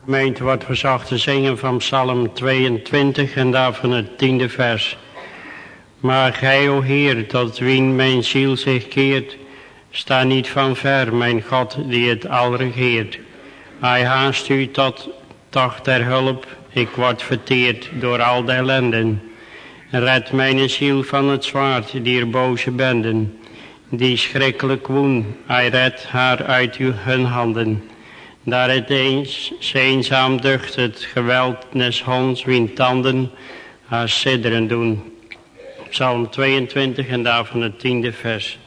Gemeente wordt verzocht te zingen van Psalm 22 en daarvan het tiende vers. Maar gij, o Heer, tot wien mijn ziel zich keert, sta niet van ver, mijn God, die het al regeert. Hij haast u tot toch ter hulp, ik word verteerd door al de ellenden. Red mijn ziel van het zwaard dier boze benden, die schrikkelijk woen, hij redt haar uit hun handen. Daar het eens eenzaam ducht het geweld des honds wien tanden haar sidderen doen. Psalm 22 en daarvan het tiende vers.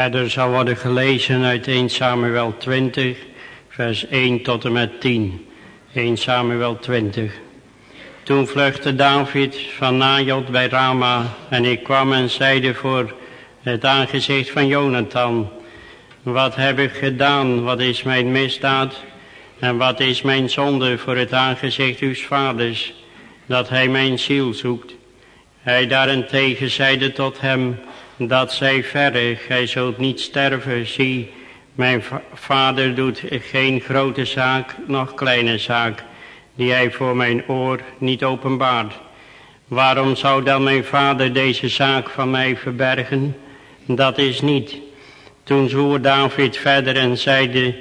Verder zal worden gelezen uit 1 Samuel 20, vers 1 tot en met 10. 1 Samuel 20. Toen vluchtte David van Najot bij Rama en ik kwam en zeide voor het aangezicht van Jonathan. Wat heb ik gedaan, wat is mijn misdaad en wat is mijn zonde voor het aangezicht uw vaders, dat hij mijn ziel zoekt. Hij daarentegen zeide tot hem, dat zij verre, gij zult niet sterven, zie, mijn vader doet geen grote zaak, noch kleine zaak, die hij voor mijn oor niet openbaart. Waarom zou dan mijn vader deze zaak van mij verbergen? Dat is niet. Toen zwoer David verder en zeide,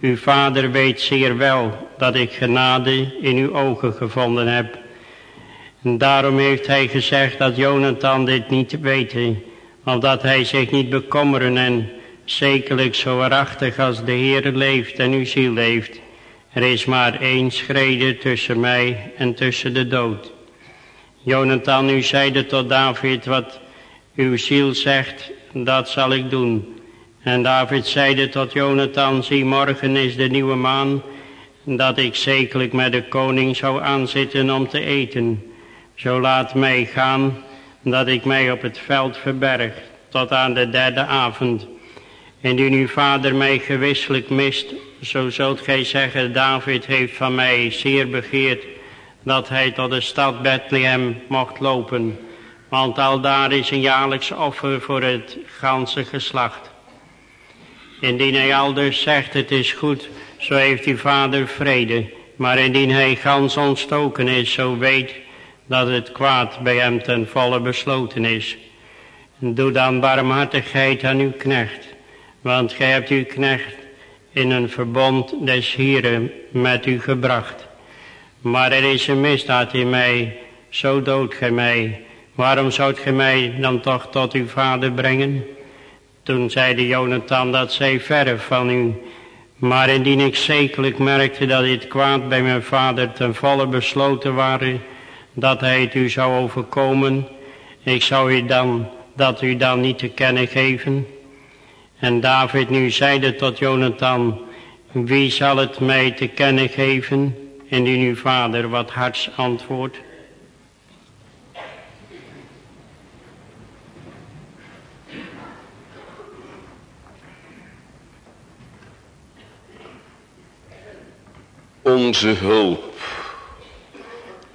uw vader weet zeer wel dat ik genade in uw ogen gevonden heb. En daarom heeft hij gezegd dat Jonathan dit niet weten opdat hij zich niet bekommeren en zekerlijk zo waarachtig als de Heer leeft en uw ziel leeft. Er is maar één schrede tussen mij en tussen de dood. Jonathan, u zeide tot David, wat uw ziel zegt, dat zal ik doen. En David zeide tot Jonathan, zie morgen is de nieuwe maan, dat ik zekerlijk met de koning zou aanzitten om te eten. Zo laat mij gaan, dat ik mij op het veld verberg tot aan de derde avond. Indien uw vader mij gewisselijk mist, zo zult gij zeggen, David heeft van mij zeer begeerd dat hij tot de stad Bethlehem mocht lopen, want al daar is een jaarlijks offer voor het ganse geslacht. Indien hij al dus zegt, het is goed, zo heeft uw vader vrede, maar indien hij gans ontstoken is, zo weet dat het kwaad bij hem ten volle besloten is. Doe dan barmhartigheid aan uw knecht, want gij hebt uw knecht in een verbond des Hieren met u gebracht. Maar er is een misdaad in mij, zo doodt gij mij. Waarom zoudt gij mij dan toch tot uw vader brengen? Toen zeide Jonathan dat zij verre van u. Maar indien ik zekerlijk merkte dat dit kwaad bij mijn vader ten volle besloten waren, dat hij het u zou overkomen, ik zou u dan, dat u dan niet te kennen geven. En David nu zeide tot Jonathan, wie zal het mij te kennen geven, indien uw vader wat harts antwoordt? Onze hulp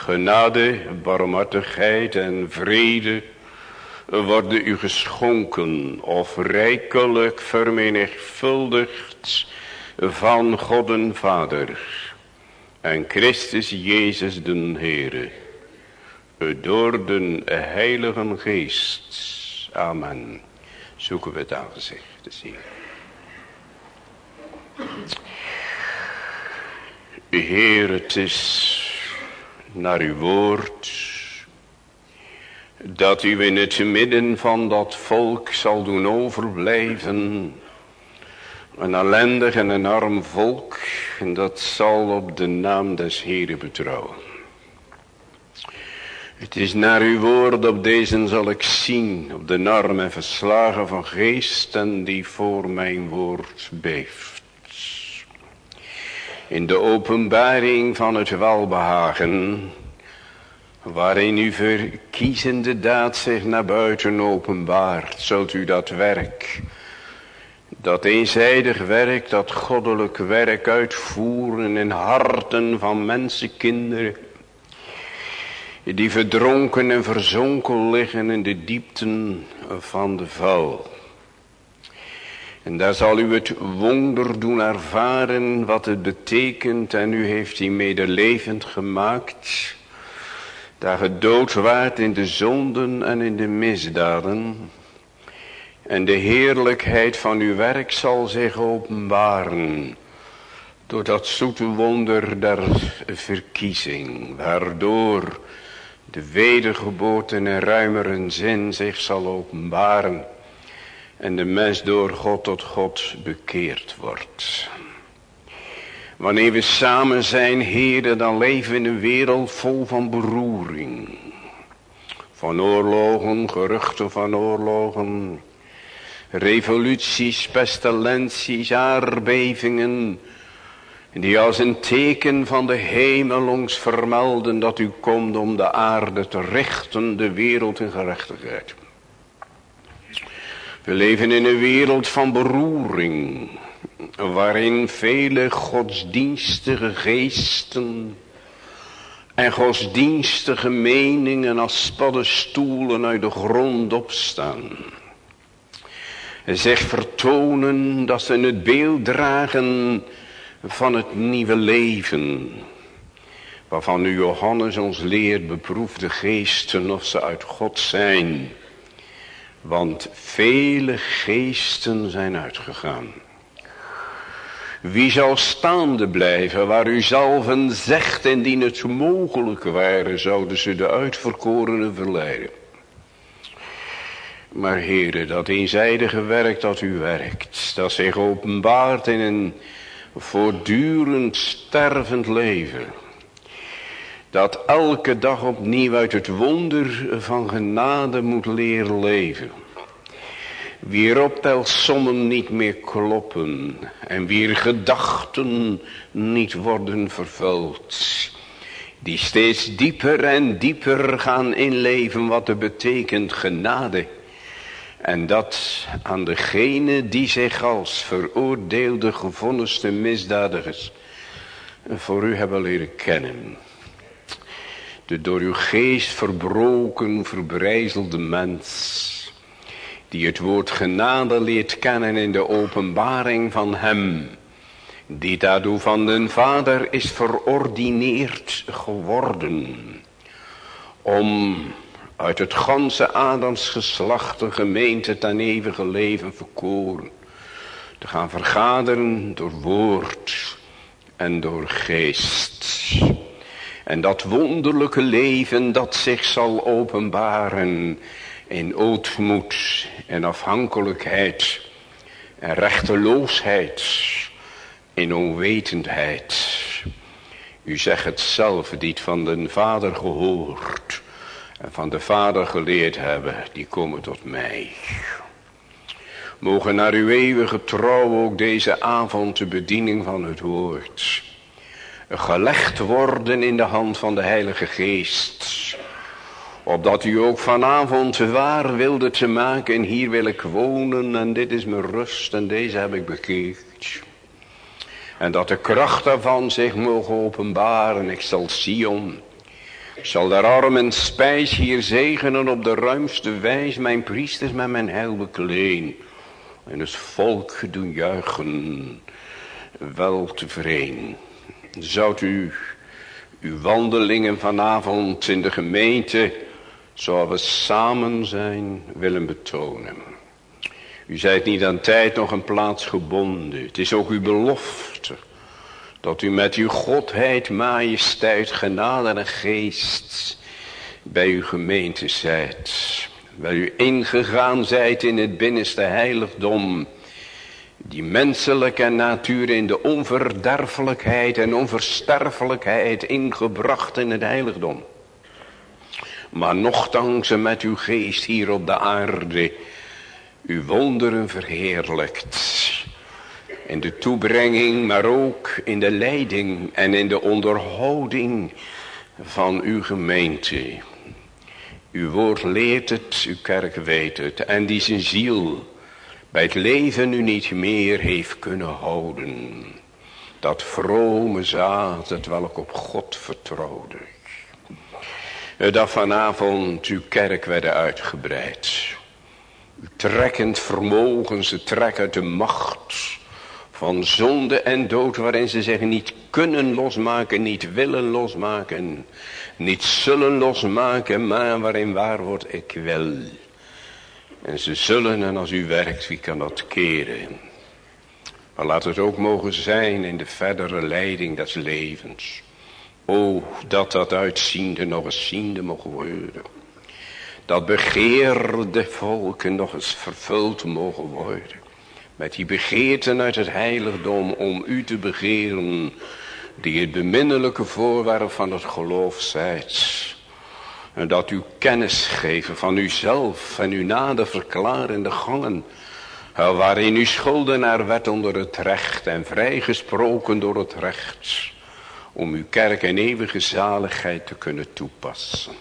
genade, barmhartigheid en vrede worden u geschonken of rijkelijk vermenigvuldigd van God en Vader en Christus Jezus den Heere door de Heilige Geest. Amen. Zoeken we het aangezicht te zien. Heer, het is naar uw woord, dat u in het midden van dat volk zal doen overblijven, een ellendig en een arm volk, en dat zal op de naam des Heren betrouwen. Het is naar uw woord, op deze zal ik zien, op de arm en verslagen van geesten die voor mijn woord beeft in de openbaring van het welbehagen, waarin uw verkiezende daad zich naar buiten openbaart, zult u dat werk, dat eenzijdig werk, dat goddelijk werk uitvoeren in harten van mensenkinderen, die verdronken en verzonken liggen in de diepten van de val. En daar zal u het wonder doen ervaren wat het betekent. En u heeft die medelevend gemaakt. Dat ge dood waart in de zonden en in de misdaden. En de heerlijkheid van uw werk zal zich openbaren. Door dat zoete wonder der verkiezing. Waardoor de wedergeboorte in ruimere zin zich zal openbaren en de mens door God tot God bekeerd wordt. Wanneer we samen zijn, heren, dan leven we in een wereld vol van beroering. Van oorlogen, geruchten van oorlogen, revoluties, pestilenties, aardbevingen, die als een teken van de hemel ons vermelden dat u komt om de aarde te richten, de wereld in gerechtigheid. We leven in een wereld van beroering. Waarin vele godsdienstige geesten en godsdienstige meningen als paddenstoelen uit de grond opstaan. Zich vertonen dat ze het beeld dragen van het nieuwe leven. Waarvan nu Johannes ons leert beproefde geesten of ze uit God zijn. Want vele geesten zijn uitgegaan. Wie zal staande blijven waar u zalven zegt indien het mogelijk ware zouden ze de uitverkorenen verleiden. Maar heren, dat eenzijdige werk dat u werkt, dat zich openbaart in een voortdurend stervend leven. Dat elke dag opnieuw uit het wonder van genade moet leren leven. Wierop tel sommen niet meer kloppen en wier gedachten niet worden vervuld. Die steeds dieper en dieper gaan inleven wat er betekent genade. En dat aan degene die zich als veroordeelde gevonniste misdadigers voor u hebben leren kennen. De door uw geest verbroken, verbrijzelde mens. Die het woord genade leert kennen in de openbaring van hem. Die daardoor van den Vader is verordineerd geworden. Om uit het ganse Adams geslacht de gemeente ten eeuwige leven verkoren. Te gaan vergaderen door woord en door geest. En dat wonderlijke leven dat zich zal openbaren in ootmoed en afhankelijkheid en rechteloosheid in onwetendheid. U zegt het zelf, die het van de Vader gehoord en van de Vader geleerd hebben, die komen tot mij. Mogen naar uw eeuwige trouw ook deze avond de bediening van het woord gelegd worden in de hand van de Heilige Geest. Opdat u ook vanavond waar wilde te maken, hier wil ik wonen en dit is mijn rust en deze heb ik bekeerd. En dat de kracht daarvan zich mogen openbaren, ik zal Sion zal de armen spijs hier zegenen op de ruimste wijs mijn priesters met mijn heil bekleen. En het volk doen juichen, wel tevreden. Zoudt u uw wandelingen vanavond in de gemeente, zoals we samen zijn, willen betonen. U zijt niet aan tijd nog een plaats gebonden. Het is ook uw belofte dat u met uw godheid, majesteit, genade en geest bij uw gemeente zijt. Waar u ingegaan zijt in het binnenste heiligdom. Die menselijke natuur in de onverderfelijkheid en onversterfelijkheid ingebracht in het heiligdom. Maar nochtans met uw geest hier op de aarde uw wonderen verheerlijkt in de toebrenging, maar ook in de leiding en in de onderhouding van uw gemeente. Uw woord leert het, uw kerk weet het. En die zijn ziel bij het leven nu niet meer heeft kunnen houden. Dat vrome zaad, het welk op God vertrouwde. Dat vanavond uw kerk werd uitgebreid. Uw trekkend vermogen, ze trek uit de macht van zonde en dood waarin ze zich niet kunnen losmaken, niet willen losmaken, niet zullen losmaken, maar waarin waar wordt ik wil. En ze zullen en als u werkt, wie kan dat keren? Maar laat het ook mogen zijn in de verdere leiding des levens. O, dat dat uitziende nog eens ziende mogen worden. Dat begeerde volken nog eens vervuld mogen worden. Met die begeerten uit het heiligdom om u te begeren. Die het beminnelijke voorwerp van het geloof zijt. En dat u kennis geven van uzelf en uw nader verklarende gangen. Waarin u schuldenaar werd onder het recht en vrijgesproken door het recht. Om uw kerk en eeuwige zaligheid te kunnen toepassen.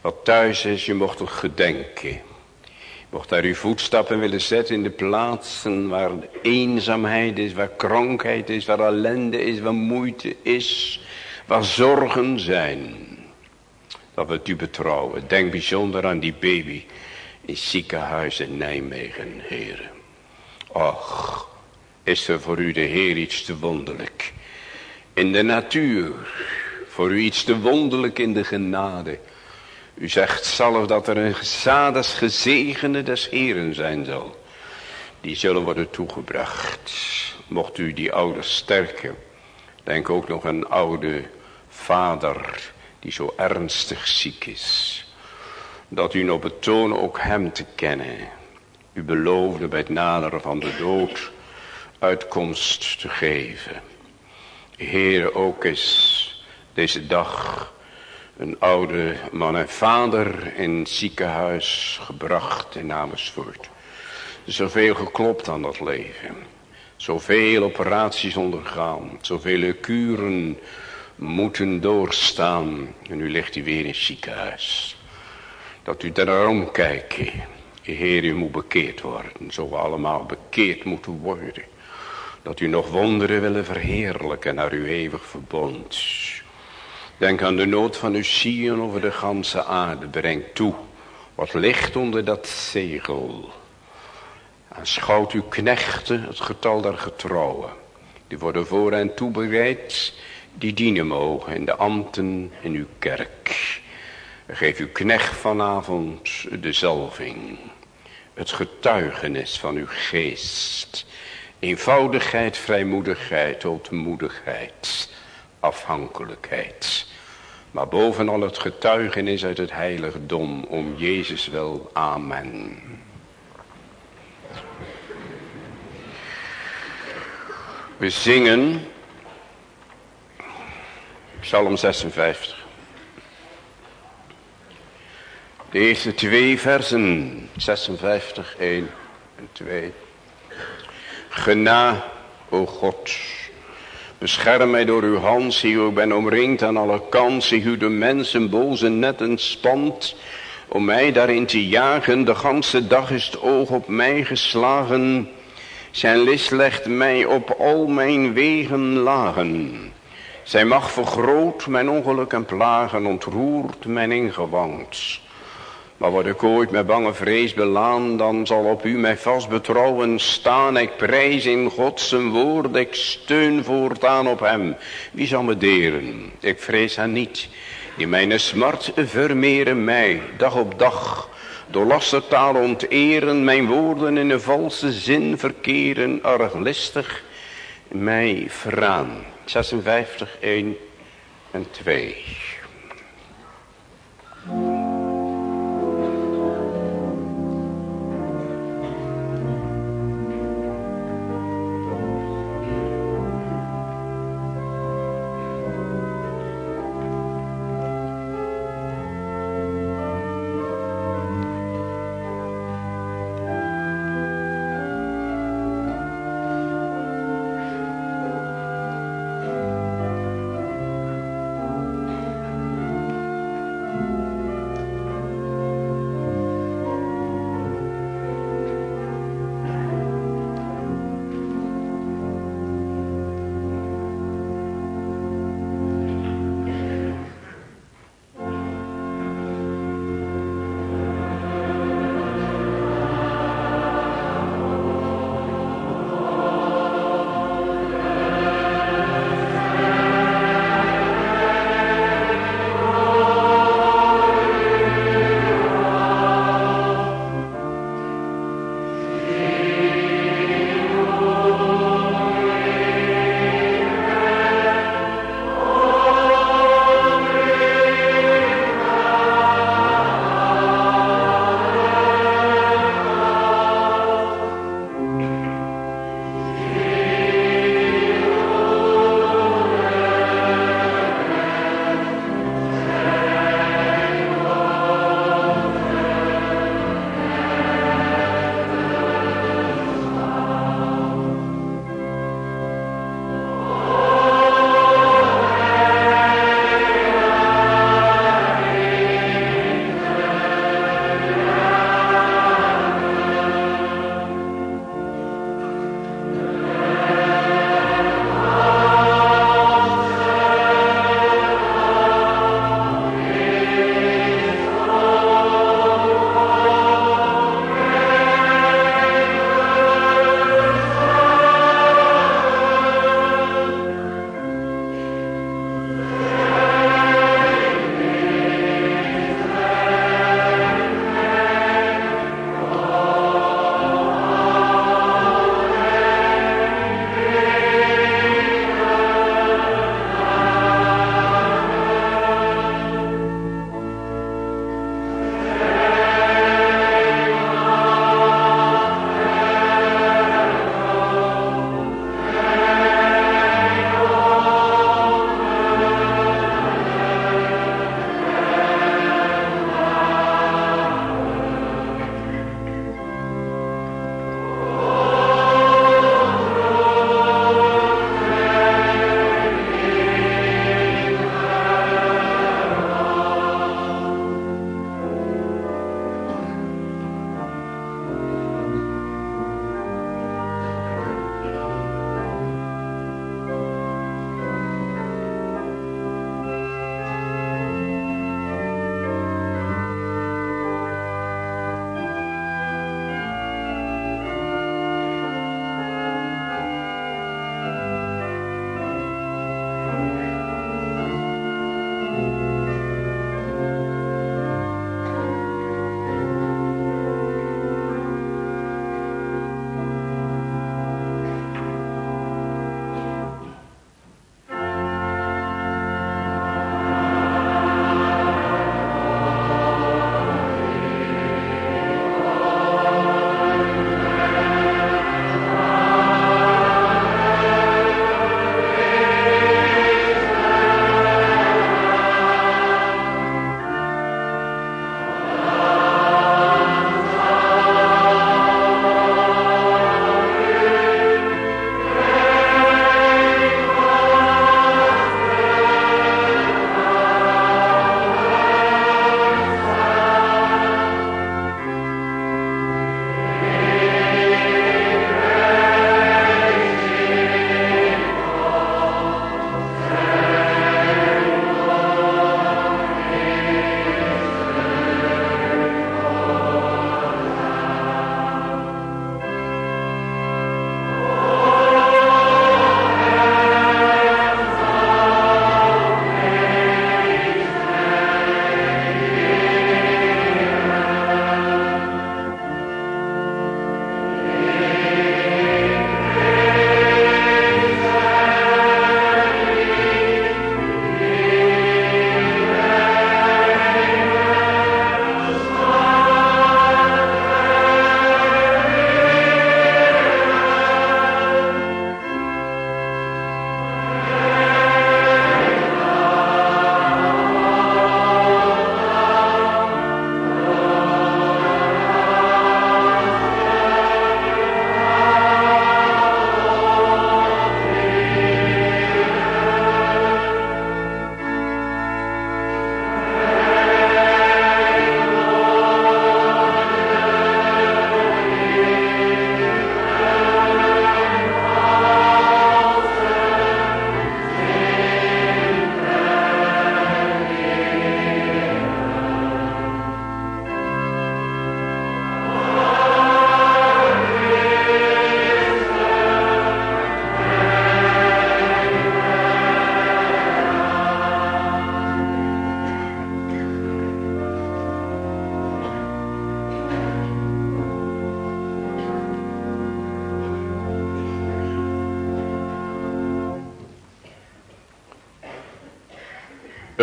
Wat thuis is, je mocht toch gedenken Mocht daar uw voetstappen willen zetten in de plaatsen waar eenzaamheid is, waar krankheid is, waar ellende is, waar moeite is, waar zorgen zijn. Dat we u betrouwen. Denk bijzonder aan die baby in ziekenhuis in Nijmegen, heren. Och, is er voor u de Heer iets te wonderlijk. In de natuur, voor u iets te wonderlijk in de genade. U zegt zelf dat er een gezades gezegende des Heren zijn zal. Die zullen worden toegebracht. Mocht u die ouders sterken. Denk ook nog een oude vader die zo ernstig ziek is. Dat u nog betoont ook hem te kennen. U beloofde bij het naderen van de dood uitkomst te geven. Heer, ook is deze dag een oude man en vader in het ziekenhuis gebracht in Amersfoort. Zoveel geklopt aan dat leven. Zoveel operaties ondergaan. Zoveel kuren moeten doorstaan. En nu ligt hij weer in het ziekenhuis. Dat u daarom kijkt. Heer, u moet bekeerd worden. Zo we allemaal bekeerd moeten worden. Dat u nog wonderen willen verheerlijken naar uw eeuwig verbond. Denk aan de nood van uw Sion over de ganse aarde. Breng toe wat ligt onder dat zegel. Aanschouwt uw knechten het getal der getrouwen. Die worden voor en toebereid, die dienen mogen in de ambten in uw kerk. Geef uw knecht vanavond de zalving. Het getuigenis van uw geest. Eenvoudigheid, vrijmoedigheid, ootmoedigheid, afhankelijkheid. Maar bovenal het getuigenis uit het heiligdom om Jezus wel. Amen. We zingen Psalm 56. De eerste twee versen, 56, 1 en 2. Gena, o God, bescherm mij door uw hand, zie ik ben omringd aan alle kanten, zie u de mensen boze netten spant, om mij daarin te jagen, de ganse dag is het oog op mij geslagen, zijn list legt mij op al mijn wegen lagen. Zij mag vergroot mijn ongeluk en plagen, ontroert mijn ingewand. Maar word ik ooit met bange vrees belaan, dan zal op u mij vast betrouwen staan. Ik prijs in God zijn woord, ik steun voortaan op hem. Wie zal me deren? Ik vrees haar niet. In mijn smart vermeren mij, dag op dag. Door lastertaal onteren, mijn woorden in een valse zin verkeren, arglistig mij verraan. 56, 1 en 2.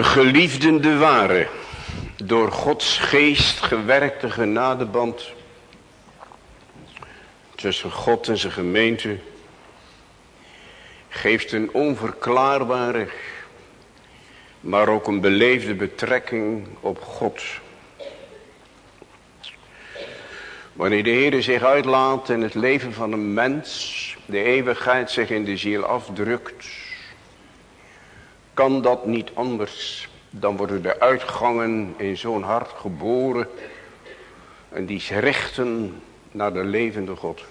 Geliefden de ware, door Gods geest gewerkte genadeband tussen God en zijn gemeente geeft een onverklaarbare, maar ook een beleefde betrekking op God. Wanneer de Heer zich uitlaat in het leven van een mens, de eeuwigheid zich in de ziel afdrukt, kan dat niet anders. Dan worden de uitgangen in zo'n hart geboren en die richten naar de levende God.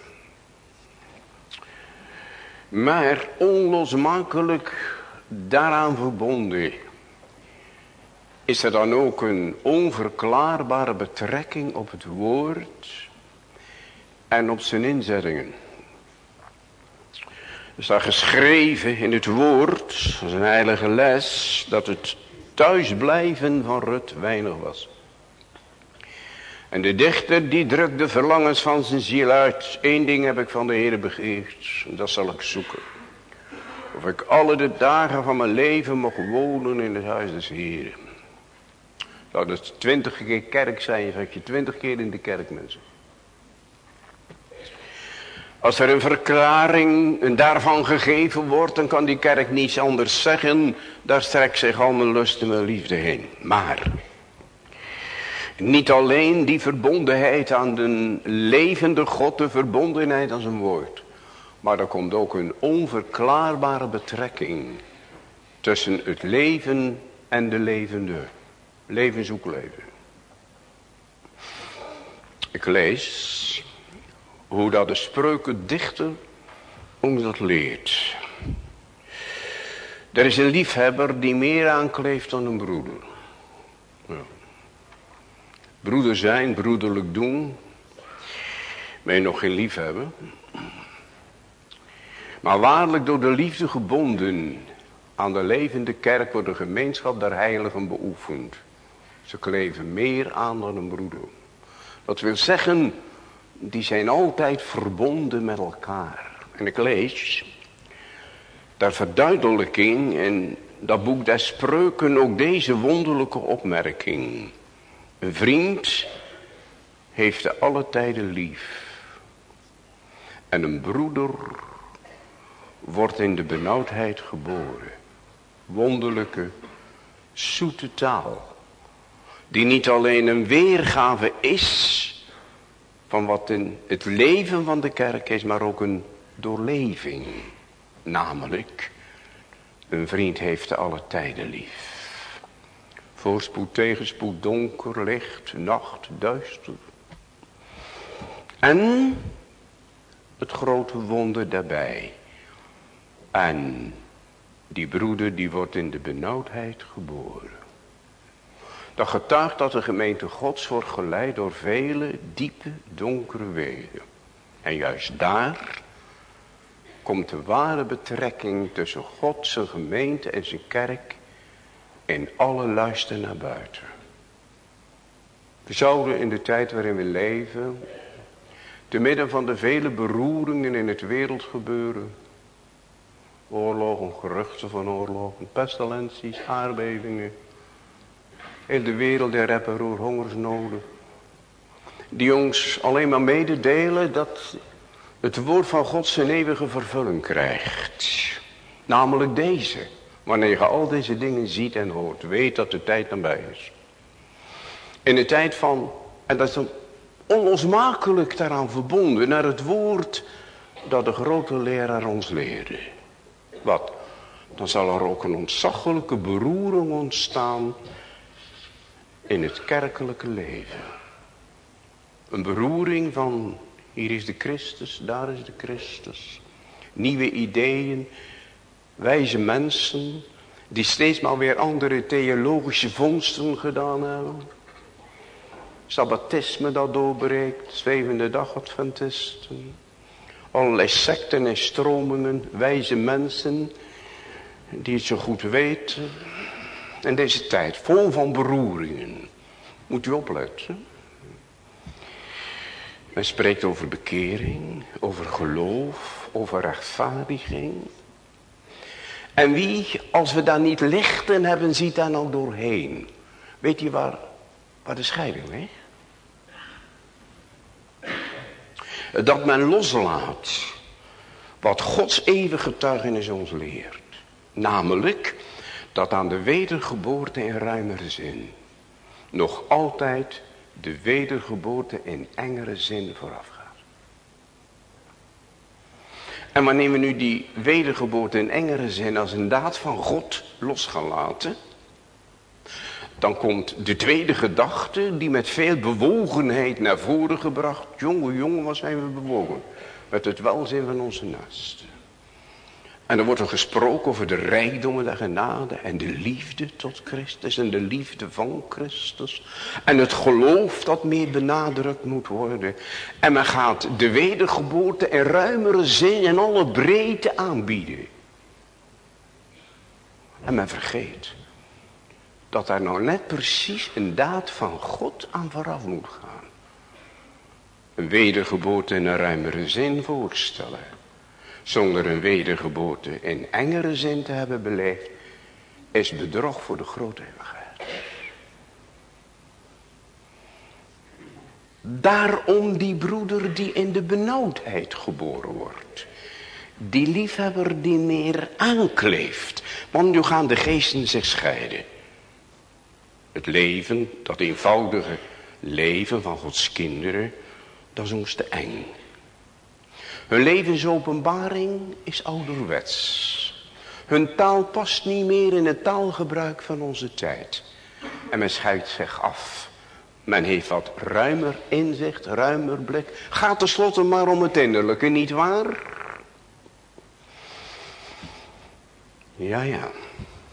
Maar onlosmakelijk daaraan verbonden is er dan ook een onverklaarbare betrekking op het woord en op zijn inzettingen. Staat geschreven in het woord, is een heilige les, dat het thuisblijven van Rut weinig was. En de dichter die drukt de verlangens van zijn ziel uit. Eén ding heb ik van de Heer begeerd, en dat zal ik zoeken. Of ik alle de dagen van mijn leven mag wonen in het huis des Heeren. Zou dat twintig keer kerk zijn, zeg je twintig keer in de kerk mensen. Als er een verklaring daarvan gegeven wordt, dan kan die kerk niets anders zeggen. Daar strekt zich al mijn lust en mijn liefde heen. Maar, niet alleen die verbondenheid aan de levende God, de verbondenheid aan zijn woord. Maar er komt ook een onverklaarbare betrekking tussen het leven en de levende. Leven zoek leven. Ik lees hoe dat de spreuken dichter ons dat leert. Er is een liefhebber die meer aankleeft dan een broeder. Ja. Broeder zijn, broederlijk doen. Ben je nog geen liefhebber? Maar waarlijk door de liefde gebonden aan de levende kerk wordt de gemeenschap der heiligen beoefend. Ze kleven meer aan dan een broeder. Dat wil zeggen, die zijn altijd verbonden met elkaar. En ik lees daar verduidelijking in dat boek der spreuken ook deze wonderlijke opmerking. Een vriend heeft de alle tijden lief. En een broeder wordt in de benauwdheid geboren. Wonderlijke, zoete taal. Die niet alleen een weergave is van wat in het leven van de kerk is, maar ook een doorleving. Namelijk, een vriend heeft alle tijden lief. Voorspoed, tegenspoed, donker, licht, nacht, duister. En het grote wonder daarbij. En die broeder die wordt in de benauwdheid geboren. Dat getuigt dat de gemeente gods wordt geleid door vele diepe donkere wegen. En juist daar komt de ware betrekking tussen God, zijn gemeente en zijn kerk in alle luister naar buiten. We zouden in de tijd waarin we leven, te midden van de vele beroeringen in het wereldgebeuren, oorlogen, geruchten van oorlogen, pestilenties, aardbevingen, in de wereld der rep en roer hongersnoden. Die ons alleen maar mededelen dat het woord van God zijn eeuwige vervulling krijgt. Namelijk deze. Wanneer je al deze dingen ziet en hoort, weet dat de tijd nabij is. In de tijd van, en dat is dan onlosmakelijk daaraan verbonden, naar het woord dat de grote leraar ons leerde. Wat? Dan zal er ook een ontzaglijke beroering ontstaan in het kerkelijke leven. Een beroering van hier is de Christus, daar is de Christus. Nieuwe ideeën, wijze mensen die steeds maar weer andere theologische vondsten gedaan hebben. Sabbatisme dat doorbreekt, zwevende dag Adventisten. Allerlei secten en stromingen, wijze mensen die het zo goed weten. En deze tijd, vol van beroeringen. Moet u opletten. Men spreekt over bekering, over geloof, over rechtvaardiging. En wie als we daar niet lichten hebben, ziet daar nou doorheen. Weet je waar, waar de scheiding ligt? Dat men loslaat wat Gods eeuwige getuigenis ons leert. Namelijk dat aan de wedergeboorte in ruimere zin nog altijd de wedergeboorte in engere zin voorafgaat. En wanneer we nu die wedergeboorte in engere zin als een daad van God los gaan laten, dan komt de tweede gedachte die met veel bewogenheid naar voren gebracht. Jongen, jongen, wat zijn we bewogen? Met het welzijn van onze naasten. En dan wordt er gesproken over de rijkdommen der genade en de liefde tot Christus en de liefde van Christus. En het geloof dat meer benadrukt moet worden. En men gaat de wedergeboorte in ruimere zin en alle breedte aanbieden. En men vergeet dat daar nou net precies een daad van God aan vooraf moet gaan. Een wedergeboorte in een ruimere zin voorstellen zonder een wedergeboorte in engere zin te hebben beleefd, is bedrog voor de grote eeuwigheid. Daarom die broeder die in de benauwdheid geboren wordt. Die liefhebber die meer aankleeft. Want nu gaan de geesten zich scheiden. Het leven, dat eenvoudige leven van Gods kinderen, dat is ons te eng. Hun levensopenbaring is ouderwets. Hun taal past niet meer in het taalgebruik van onze tijd. En men scheidt zich af. Men heeft wat ruimer inzicht, ruimer blik. Gaat tenslotte maar om het innerlijke, niet waar? Ja, ja.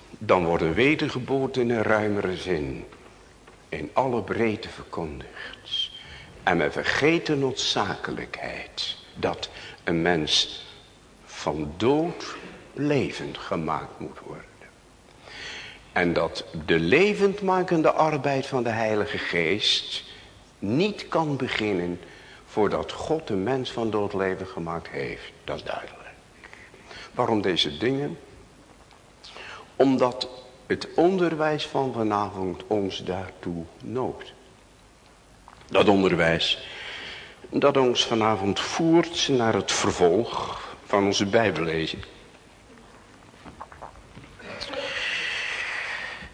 Dan wordt een wedergeboorte in een ruimere zin. In alle breedte verkondigd. En men vergeet de noodzakelijkheid dat een mens van dood levend gemaakt moet worden. En dat de levendmakende arbeid van de Heilige Geest niet kan beginnen voordat God de mens van dood leven gemaakt heeft. Dat is duidelijk. Waarom deze dingen? Omdat het onderwijs van vanavond ons daartoe noopt. Dat onderwijs dat ons vanavond voert naar het vervolg van onze bijbellezing.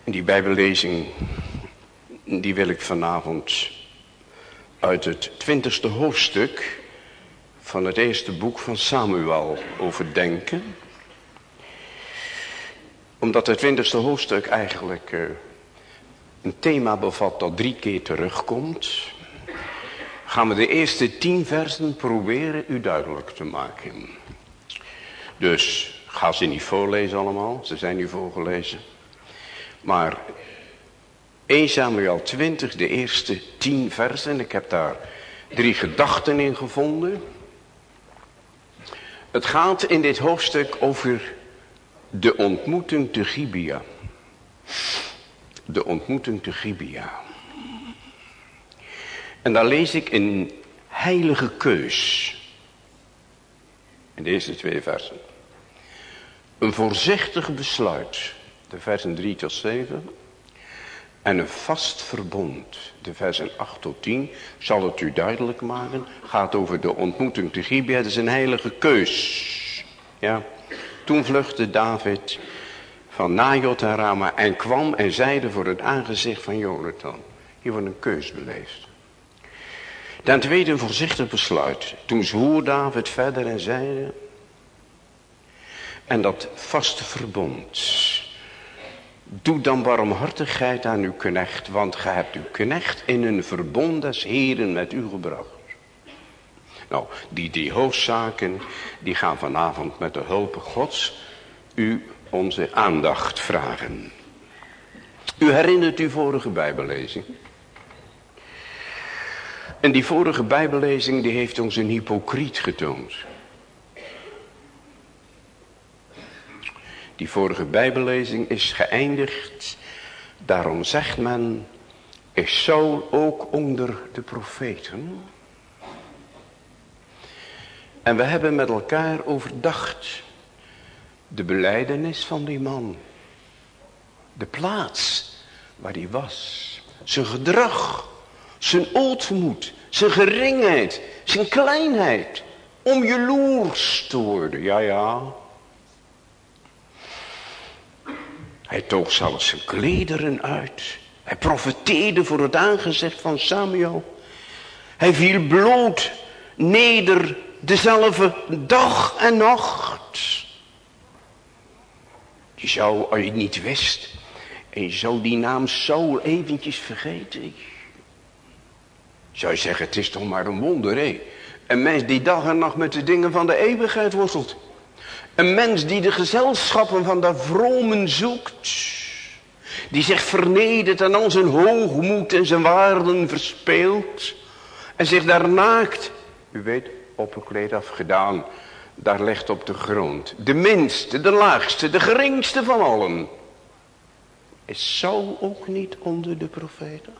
Die bijbellezing, die wil ik vanavond uit het twintigste hoofdstuk van het eerste boek van Samuel overdenken. Omdat het twintigste hoofdstuk eigenlijk uh, een thema bevat dat drie keer terugkomt gaan we de eerste tien versen proberen u duidelijk te maken. Dus ga ze niet voorlezen allemaal, ze zijn nu voorgelezen. Maar 1 Samuel 20, de eerste tien versen, ik heb daar drie gedachten in gevonden. Het gaat in dit hoofdstuk over de ontmoeting te Gibea. De ontmoeting te Gibea. En daar lees ik een heilige keus. In deze twee versen. Een voorzichtig besluit. De versen 3 tot 7. En een vast verbond. De versen 8 tot 10. Zal het u duidelijk maken. Gaat over de ontmoeting te Gibea. Het is een heilige keus. Ja. Toen vluchtte David van Najot en Rama. En kwam en zeide voor het aangezicht van Jonathan. Hier wordt een keus beleefd. Ten tweede een voorzichtig besluit. Toen zwoer David verder en zeide. En dat vaste verbond. Doe dan barmhartigheid aan uw knecht. Want gij hebt uw knecht in een verbond des heren met u gebracht. Nou, die, die hoofdzaken, die gaan vanavond met de hulp gods u onze aandacht vragen. U herinnert uw vorige bijbellezing. En die vorige bijbellezing die heeft ons een hypocriet getoond. Die vorige bijbellezing is geëindigd. Daarom zegt men, is Saul ook onder de profeten? En we hebben met elkaar overdacht de beleidenis van die man. De plaats waar hij was. Zijn gedrag. Zijn ootmoed. Zijn geringheid. Zijn kleinheid. Om jaloers te worden. Ja, ja. Hij toog zelfs zijn klederen uit. Hij profeteerde voor het aangezicht van Samuel. Hij viel bloot neder dezelfde dag en nacht. Je zou, als je het niet wist, en je zou die naam Saul eventjes vergeten. Zou je zeggen, het is toch maar een wonder, hé. Een mens die dag en nacht met de dingen van de eeuwigheid worstelt. Een mens die de gezelschappen van de vromen zoekt. Die zich vernedert en al zijn hoogmoed en zijn waarden verspeelt. En zich daar naakt, u weet, opgekleed afgedaan. Daar ligt op de grond. De minste, de laagste, de geringste van allen. Is Saul ook niet onder de profeten?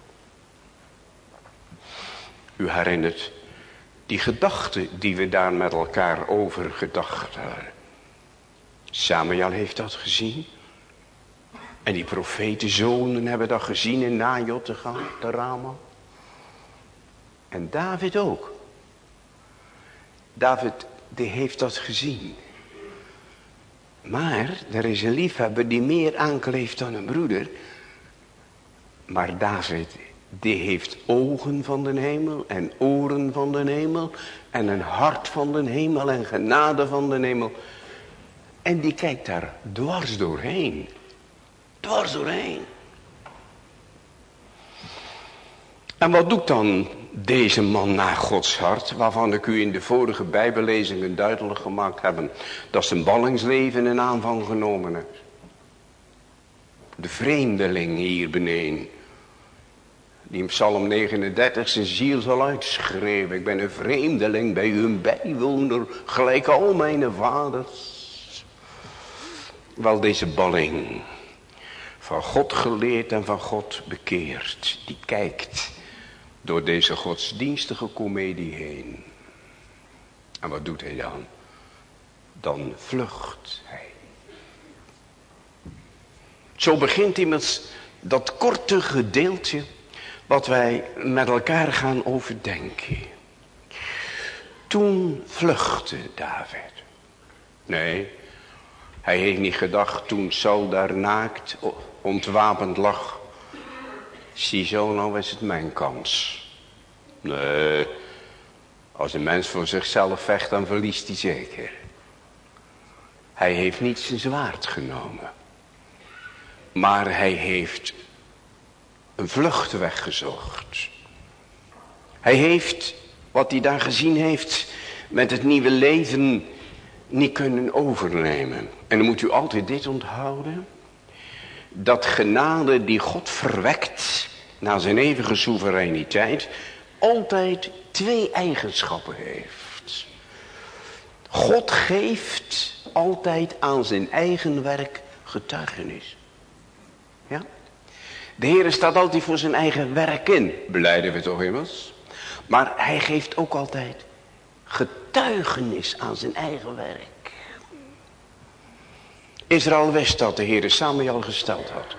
U herinnert die gedachte die we daar met elkaar over gedacht hebben. Samuel heeft dat gezien. En die profetenzonen hebben dat gezien in Najot te gaan, te Rama. En David ook. David, die heeft dat gezien. Maar er is een liefhebber die meer aankleeft dan een broeder. Maar David, die heeft ogen van de hemel en oren van de hemel en een hart van de hemel en genade van de hemel. En die kijkt daar dwars doorheen. Dwars doorheen. En wat doet dan deze man naar Gods hart, waarvan ik u in de vorige bijbellezingen duidelijk gemaakt heb, dat zijn ballingsleven in aanvang genomen heeft. De vreemdeling hier beneden, die in Psalm 39 zijn ziel zal uitschreeuwen. Ik ben een vreemdeling bij een bijwoner, gelijk al mijn vaders. Wel deze balling, van God geleerd en van God bekeerd, die kijkt door deze godsdienstige komedie heen. En wat doet hij dan? Dan vlucht hij. Zo begint immers dat korte gedeeltje wat wij met elkaar gaan overdenken. Toen vluchtte David. Nee, hij heeft niet gedacht toen Saul daar naakt ontwapend lag. Ziezo, nou is het mijn kans. Nee, als een mens voor zichzelf vecht, dan verliest hij zeker. Hij heeft niet zijn zwaard genomen. Maar hij heeft een vluchtweg gezocht. Hij heeft, wat hij daar gezien heeft, met het nieuwe leven niet kunnen overnemen. En dan moet u altijd dit onthouden. Dat genade die God verwekt naar zijn eeuwige soevereiniteit altijd twee eigenschappen heeft. God geeft altijd aan zijn eigen werk getuigenis. Ja? De Heer staat altijd voor zijn eigen werk in, beleiden we toch immers. Maar hij geeft ook altijd getuigenis aan zijn eigen werk. Israël wist dat de Heer Samuel gesteld had.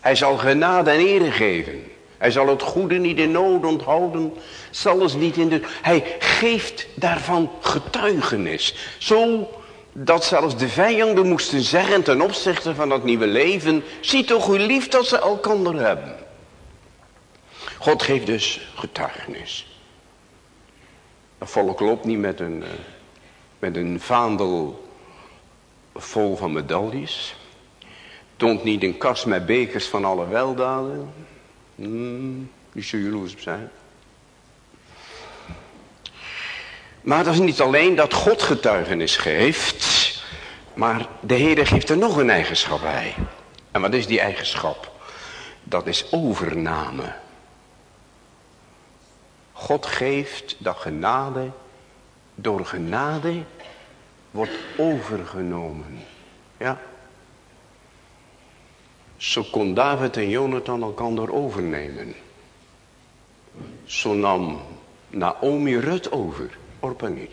Hij zal genade en ere geven. Hij zal het goede niet in nood onthouden. Zelfs niet in de... Hij geeft daarvan getuigenis. Zo dat zelfs de vijanden moesten zeggen ten opzichte van dat nieuwe leven. Zie toch hoe lief dat ze elkander hebben. God geeft dus getuigenis. Dat volk loopt niet met een, eh, met een vaandel vol van medailles. Toont niet een kast met bekers van alle weldaden. Hmm, die zul jaloers op zijn. Maar dat is niet alleen dat God getuigenis geeft. Maar de Heer geeft er nog een eigenschap bij. En wat is die eigenschap? Dat is overname. God geeft dat genade door genade wordt overgenomen. Ja. Zo kon David en Jonathan elkaar overnemen. Zo nam Naomi Rut over, Orpa niet.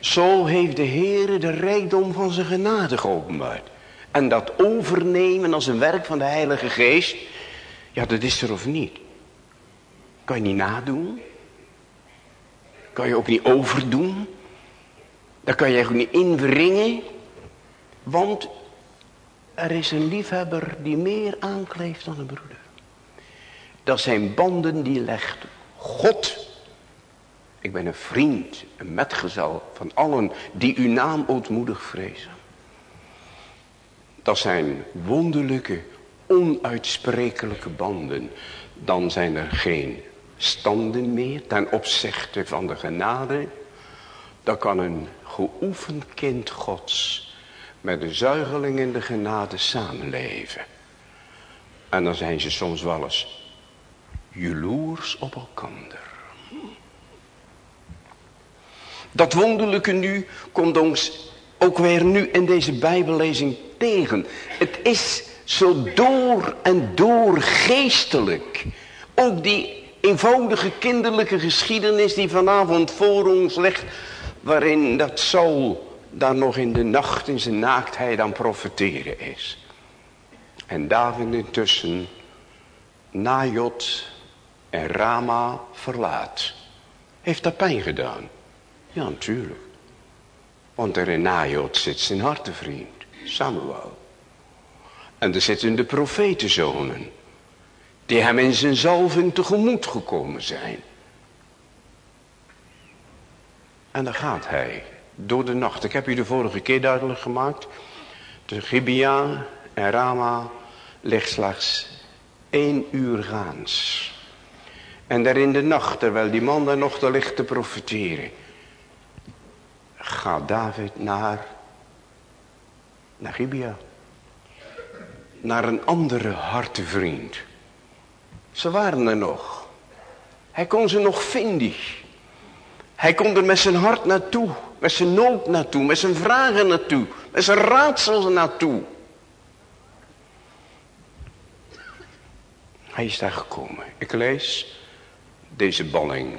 Zo heeft de Heere de rijkdom van zijn genade geopenbaard. En dat overnemen als een werk van de Heilige Geest. Ja, dat is er of niet. Kan je niet nadoen. Kan je ook niet overdoen. Daar kan je ook niet invringen. Want er is een liefhebber die meer aankleeft dan een broeder. Dat zijn banden die legt God. Ik ben een vriend, een metgezel van allen die uw naam ootmoedig vrezen. Dat zijn wonderlijke, onuitsprekelijke banden. Dan zijn er geen standen meer ten opzichte van de genade. Dan kan een geoefend kind gods met een zuigeling in de genade samenleven. En dan zijn ze soms wel eens jaloers op elkander. Dat wonderlijke nu komt ons ook weer nu in deze bijbellezing tegen. Het is zo door en door geestelijk. Ook die eenvoudige kinderlijke geschiedenis die vanavond voor ons ligt. Waarin dat Saul daar nog in de nacht in zijn naaktheid aan profiteren is. En David intussen Najot en Rama verlaat. Heeft dat pijn gedaan? Ja, natuurlijk. Want er in Najot zit zijn hartevriend, Samuel. En er zitten de profetenzonen. Die hem in zijn zalving tegemoet gekomen zijn. En dan gaat hij door de nacht. Ik heb u de vorige keer duidelijk gemaakt. De Gibea en Rama ligt slechts één uur gaans. En daar in de nacht, terwijl die man daar nog te ligt te profiteren, gaat David naar, naar Gibea. Naar een andere hartevriend. Ze waren er nog. Hij kon ze nog vinden. Hij kon er met zijn hart naartoe. Met zijn nood naartoe. Met zijn vragen naartoe. Met zijn raadsels naartoe. Hij is daar gekomen. Ik lees deze balling.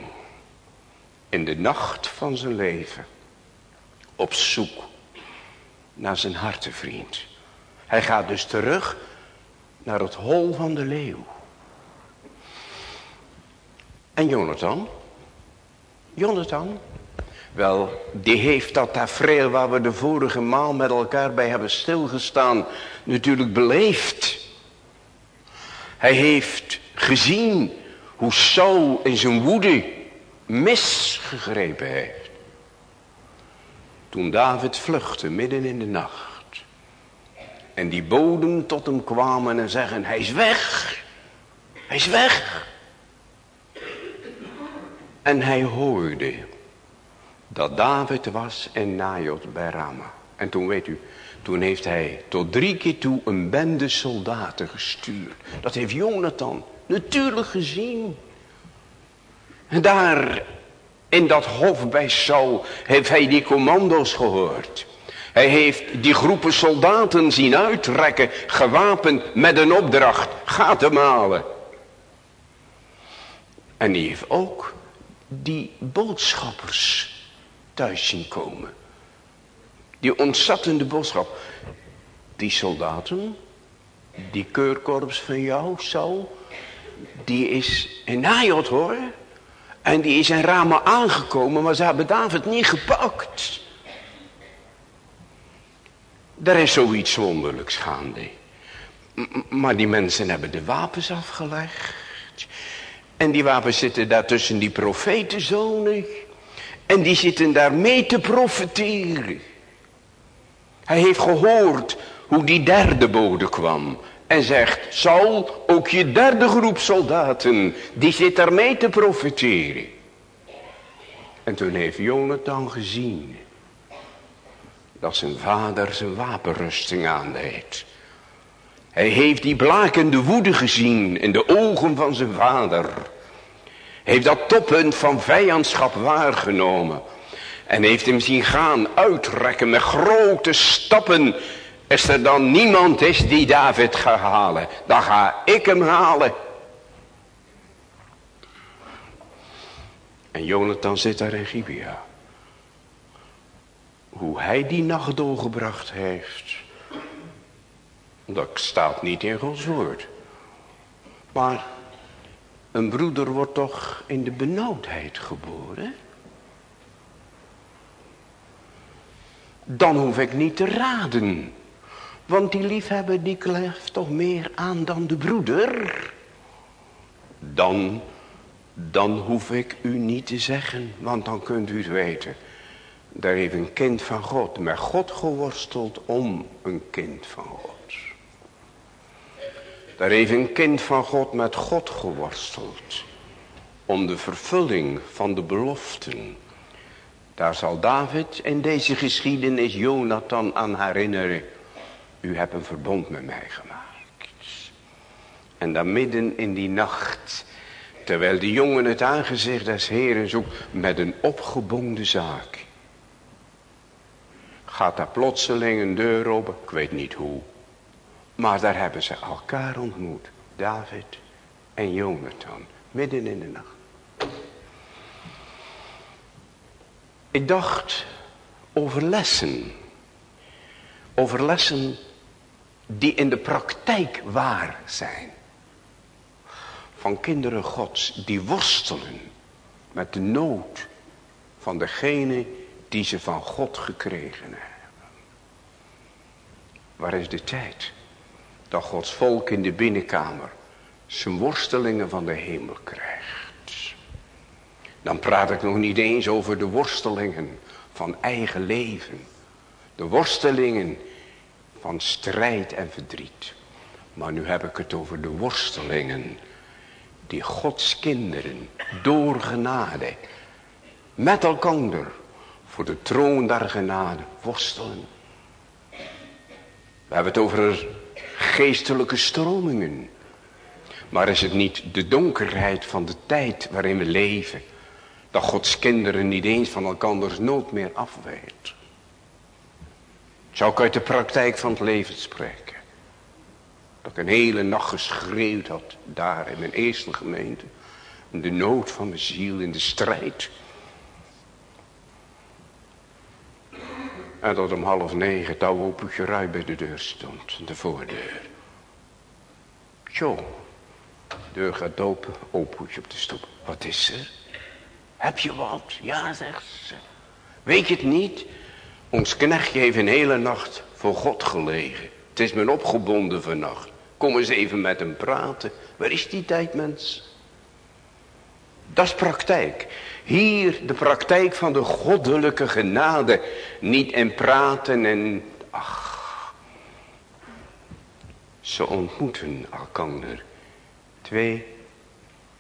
In de nacht van zijn leven. Op zoek naar zijn hartevriend. Hij gaat dus terug naar het hol van de leeuw. En Jonathan? Jonathan? Wel, die heeft dat tafereel waar we de vorige maal met elkaar bij hebben stilgestaan natuurlijk beleefd. Hij heeft gezien hoe Saul in zijn woede misgegrepen heeft. Toen David vluchtte midden in de nacht. En die boden tot hem kwamen en zeggen, hij is weg. Hij is weg. En hij hoorde dat David was en Najot bij Rama. En toen weet u, toen heeft hij tot drie keer toe een bende soldaten gestuurd. Dat heeft Jonathan natuurlijk gezien. En daar in dat hof bij Saul heeft hij die commando's gehoord. Hij heeft die groepen soldaten zien uittrekken, gewapend met een opdracht, ga te malen. En die heeft ook die boodschappers thuis zien komen. Die ontzettende boodschap. Die soldaten, die keurkorps van jou, Saul, die is in Najot hoor. En die is in Rama aangekomen, maar ze hebben David niet gepakt. Er is zoiets wonderlijks gaande. Maar die mensen hebben de wapens afgelegd. En die wapens zitten daar tussen die profetenzonen. En die zitten daar mee te profeteren. Hij heeft gehoord hoe die derde bode kwam. En zegt, Saul, ook je derde groep soldaten, die zit daar mee te profeteren. En toen heeft Jonathan gezien dat zijn vader zijn wapenrusting aandeed. Hij heeft die blakende woede gezien in de ogen van zijn vader. Heeft dat toppunt van vijandschap waargenomen. En heeft hem zien gaan uitrekken met grote stappen. Is er dan niemand is die David gaat halen. Dan ga ik hem halen. En Jonathan zit daar in Gibea. hoe hij die nacht doorgebracht heeft. Dat staat niet in Gods woord. Maar een broeder wordt toch in de benauwdheid geboren? Dan hoef ik niet te raden. Want die liefhebber die kleeft toch meer aan dan de broeder? Dan, dan hoef ik u niet te zeggen, want dan kunt u het weten. Daar heeft een kind van God met God geworsteld om een kind van God. Daar heeft een kind van God met God geworsteld. Om de vervulling van de beloften. Daar zal David in deze geschiedenis Jonathan aan herinneren. U hebt een verbond met mij gemaakt. En dan midden in die nacht. Terwijl de jongen het aangezicht des Heren zoekt met een opgebonden zaak. Gaat daar plotseling een deur open, ik weet niet hoe. Maar daar hebben ze elkaar ontmoet. David en Jonathan. Midden in de nacht. Ik dacht over lessen. Over lessen die in de praktijk waar zijn. Van kinderen gods die worstelen met de nood van degene die ze van God gekregen hebben. Waar is de tijd? dat Gods volk in de binnenkamer zijn worstelingen van de hemel krijgt. Dan praat ik nog niet eens over de worstelingen van eigen leven. De worstelingen van strijd en verdriet. Maar nu heb ik het over de worstelingen die Gods kinderen door genade met elkaar voor de troon der genade worstelen. We hebben het over geestelijke stromingen. Maar is het niet de donkerheid van de tijd waarin we leven. Dat Gods kinderen niet eens van elkanders nood meer afweet. Zou ik uit de praktijk van het leven spreken. Dat ik een hele nacht geschreeuwd had daar in mijn eerste gemeente. De nood van mijn ziel, in de strijd. En dat om half negen het oude opentje bij de deur stond. De voordeur. Zo. Deur gaat open. Opoetje op de stoep. Wat is er? Heb je wat? Ja, zegt ze. Weet je het niet? Ons knechtje heeft een hele nacht voor God gelegen. Het is me opgebonden vannacht. Kom eens even met hem praten. Waar is die tijd, mens? Dat is praktijk. Hier de praktijk van de goddelijke genade. Niet in praten en... Ach. Ze ontmoeten elkander. Twee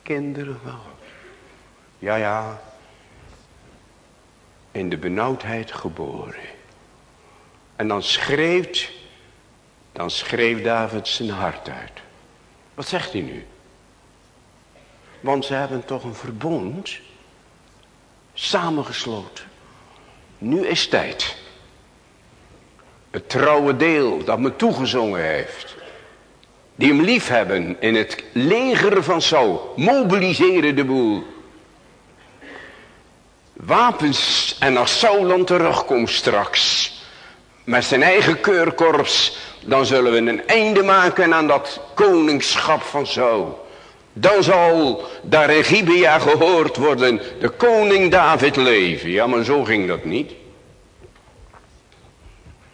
kinderen wel. Ja, ja. In de benauwdheid geboren. En dan schreef... Dan schreef David zijn hart uit. Wat zegt hij nu? Want ze hebben toch een verbond samengesloten. Nu is tijd. Het trouwe deel dat me toegezongen heeft. Die hem lief hebben in het leger van Saul. Mobiliseren de boel. Wapens en als Saul dan terugkomt straks. Met zijn eigen keurkorps. Dan zullen we een einde maken aan dat koningschap van Saul. Dan zal daar in Gibea gehoord worden, de koning David leven. Ja, maar zo ging dat niet.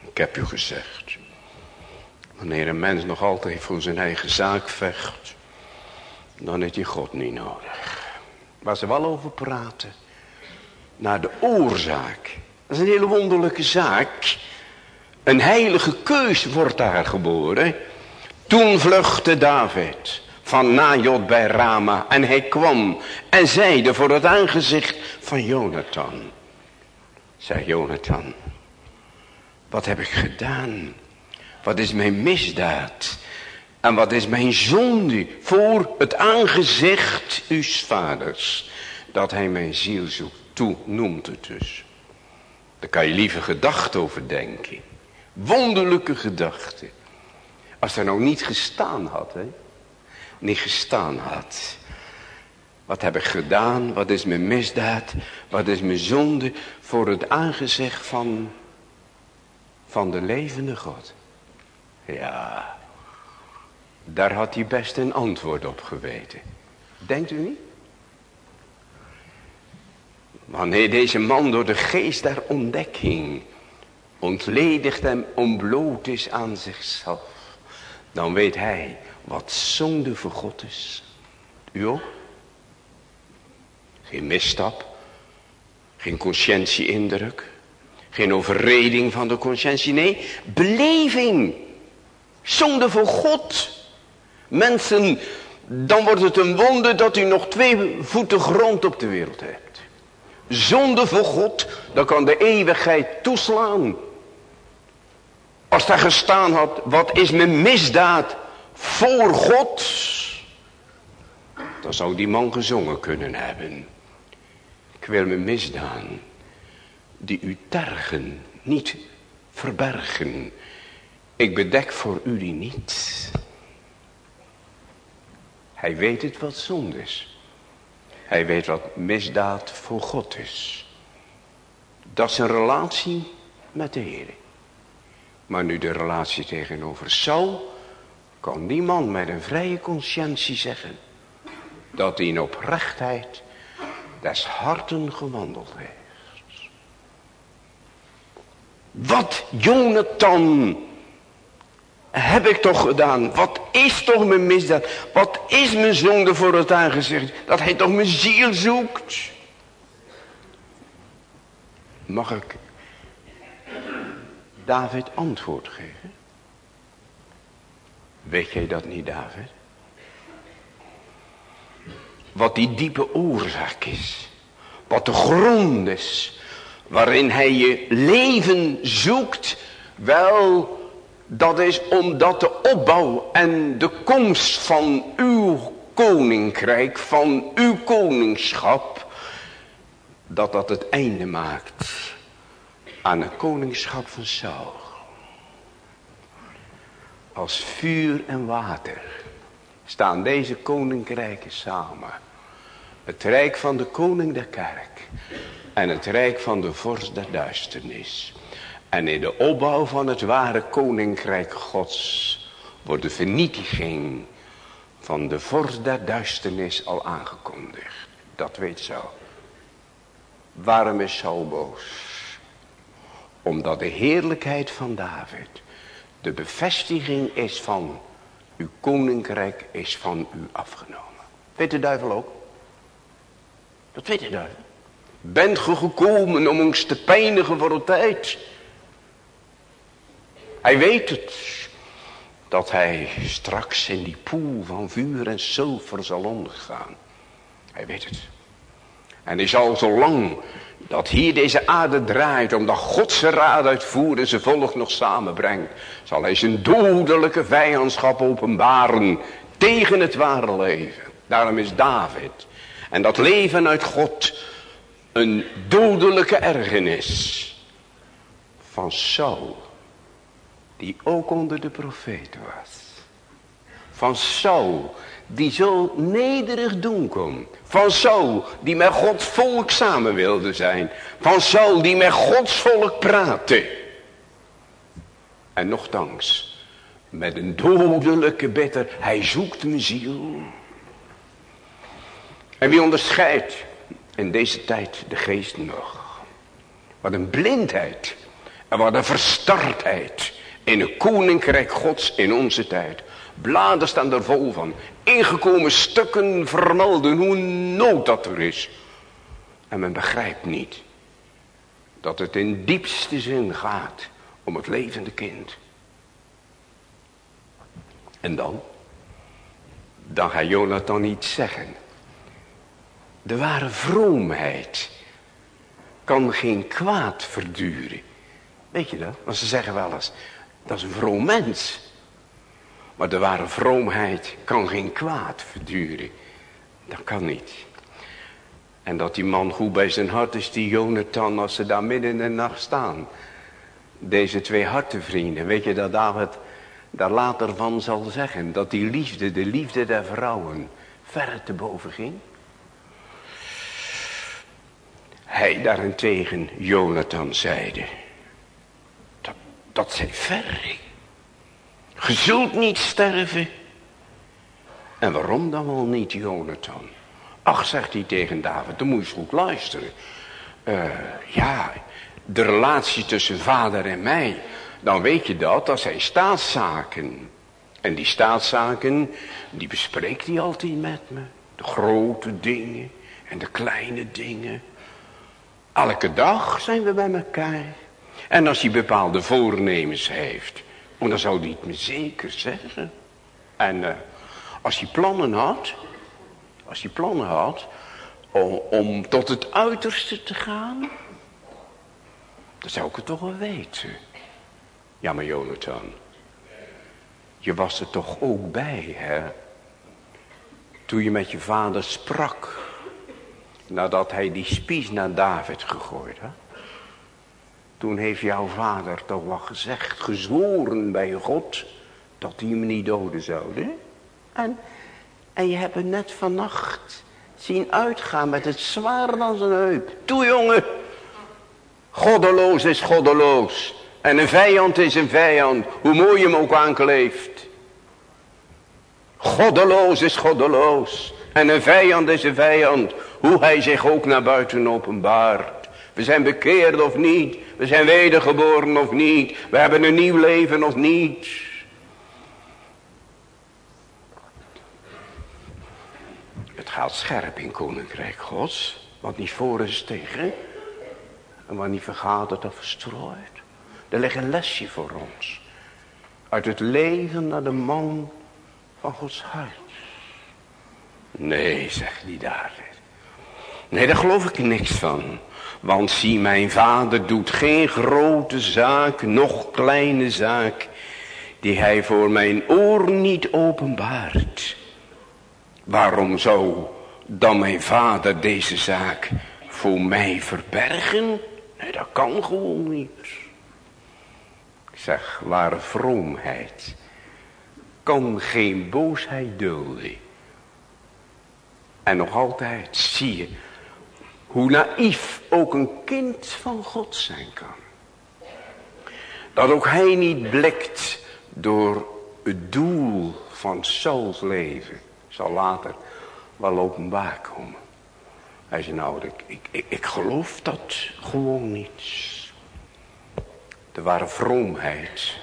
Ik heb u gezegd. Wanneer een mens nog altijd voor zijn eigen zaak vecht, dan heeft hij God niet nodig. Waar ze wel over praten, naar de oorzaak. Dat is een hele wonderlijke zaak. Een heilige keus wordt daar geboren. Toen vluchtte David van Najot bij Rama. En hij kwam en zeide voor het aangezicht van Jonathan. Zei Jonathan, wat heb ik gedaan? Wat is mijn misdaad? En wat is mijn zonde voor het aangezicht uws vaders? Dat hij mijn ziel zoekt. Toe noemt het dus. Daar kan je lieve gedachten over denken. Wonderlijke gedachten. Als er nou niet gestaan had, hè niet gestaan had. Wat heb ik gedaan? Wat is mijn misdaad? Wat is mijn zonde voor het aangezicht van van de levende God. Ja, daar had hij best een antwoord op geweten. Denkt u niet? Wanneer deze man door de geest der ontdekking ontledigt en ontbloot is aan zichzelf, dan weet hij wat zonde voor God is. U ook? Geen misstap, geen conscientieindruk, geen overreding van de conscientie, nee, beleving. Zonde voor God. Mensen, dan wordt het een wonder dat u nog twee voeten grond op de wereld hebt. Zonde voor God, dan kan de eeuwigheid toeslaan. Als daar gestaan had, wat is mijn misdaad voor God? Dan zou die man gezongen kunnen hebben. Ik wil mijn misdaan, die u tergen, niet verbergen. Ik bedek voor u die niet. Hij weet het wat zonde is. Hij weet wat misdaad voor God is. Dat is een relatie met de Heer. Maar nu de relatie tegenover Saul, kan niemand met een vrije conscientie zeggen dat hij in oprechtheid des harten gewandeld heeft. Wat Jonathan heb ik toch gedaan? Wat is toch mijn misdaad? Wat is mijn zonde voor het aangezicht? Dat hij toch mijn ziel zoekt? Mag ik David antwoord geven? Weet jij dat niet, David? Wat die diepe oorzaak is. Wat de grond is. Waarin hij je leven zoekt. Wel, dat is omdat de opbouw en de komst van uw koninkrijk, van uw koningschap, dat dat het einde maakt aan het koningschap van Saul. Als vuur en water staan deze koninkrijken samen. Het rijk van de koning der kerk en het rijk van de vorst der duisternis. En in de opbouw van het ware koninkrijk gods wordt de vernietiging van de vorst der duisternis al aangekondigd. Dat weet zo. Waarom is Saul boos? Omdat de heerlijkheid van David de bevestiging is van uw koninkrijk is van u afgenomen. Weet de duivel ook? Dat weet de duivel. Bent ge gekomen om ons te pijnigen voor de tijd? Hij weet het. Dat hij straks in die poel van vuur en zilver zal ondergaan. Hij weet het. En hij zal zo lang dat hier deze aarde draait, omdat God zijn raad uitvoert en zijn volk nog samenbrengt, zal hij zijn dodelijke vijandschap openbaren tegen het ware leven. Daarom is David en dat leven uit God een dodelijke ergernis van Saul, die ook onder de profeten was. Van Saul, die zo nederig doen kon. Van Saul, die met Gods volk samen wilde zijn. Van Saul, die met Gods volk praatte. En nogthans, met een dodelijke bitter, hij zoekt mijn ziel. En wie onderscheidt in deze tijd de geest nog? Wat een blindheid en wat een verstardheid in het koninkrijk gods in onze tijd. Bladen staan er vol van. Ingekomen stukken vermelden hoe nood dat er is. En men begrijpt niet dat het in diepste zin gaat om het levende kind. En dan? Dan gaat Jonathan iets zeggen. De ware vroomheid kan geen kwaad verduren. Weet je dat? Want ze zeggen wel eens, dat is een vroom mens. Maar de ware vroomheid kan geen kwaad verduren. Dat kan niet. En dat die man goed bij zijn hart is, die Jonathan, als ze daar midden in de nacht staan. Deze twee hartenvrienden, weet je dat David daar later van zal zeggen. Dat die liefde, de liefde der vrouwen, verre te boven ging. Hij daarentegen Jonathan zeide. Dat, dat zij verre. Je zult niet sterven. En waarom dan wel niet, Jonathan? Ach, zegt hij tegen David, dan moet je goed luisteren. Uh, ja, de relatie tussen vader en mij. Dan weet je dat, dat zijn staatszaken. En die staatszaken, die bespreekt hij altijd met me. De grote dingen en de kleine dingen. Elke dag zijn we bij elkaar. En als hij bepaalde voornemens heeft, dan zou hij het me zeker zeggen. En uh, als hij plannen had, als hij plannen had om, om tot het uiterste te gaan, dan zou ik het toch wel weten. Ja, maar Jonathan, je was er toch ook bij, hè? Toen je met je vader sprak, nadat hij die spies naar David gegooid had. Toen heeft jouw vader toch wel gezegd, gezworen bij God, dat hij hem niet doden zou. En, en je hebt hem net vannacht zien uitgaan met het zwaar dan zijn heup. Toe jongen, goddeloos is goddeloos. En een vijand is een vijand, hoe mooi je hem ook aankleeft. Goddeloos is goddeloos. En een vijand is een vijand, hoe hij zich ook naar buiten openbaart. We zijn bekeerd of niet. We zijn wedergeboren of niet. We hebben een nieuw leven of niet. Het gaat scherp in koninkrijk gods. Wat niet voor is tegen. En wat niet vergaat het of verstrooit. Er ligt een lesje voor ons. Uit het leven naar de man van Gods hart. Nee, zegt die daar. Nee, daar geloof ik niks van. Want zie, mijn vader doet geen grote zaak, noch kleine zaak, die hij voor mijn oor niet openbaart. Waarom zou dan mijn vader deze zaak voor mij verbergen? Nee, dat kan gewoon niet. Ik zeg, ware vroomheid kan geen boosheid dulden. En nog altijd zie je hoe naïef ook een kind van God zijn kan. Dat ook hij niet blikt door het doel van Sauls leven. Zal later wel openbaar komen. Hij zei nou, ik, ik, ik, geloof dat gewoon niet. De ware vroomheid,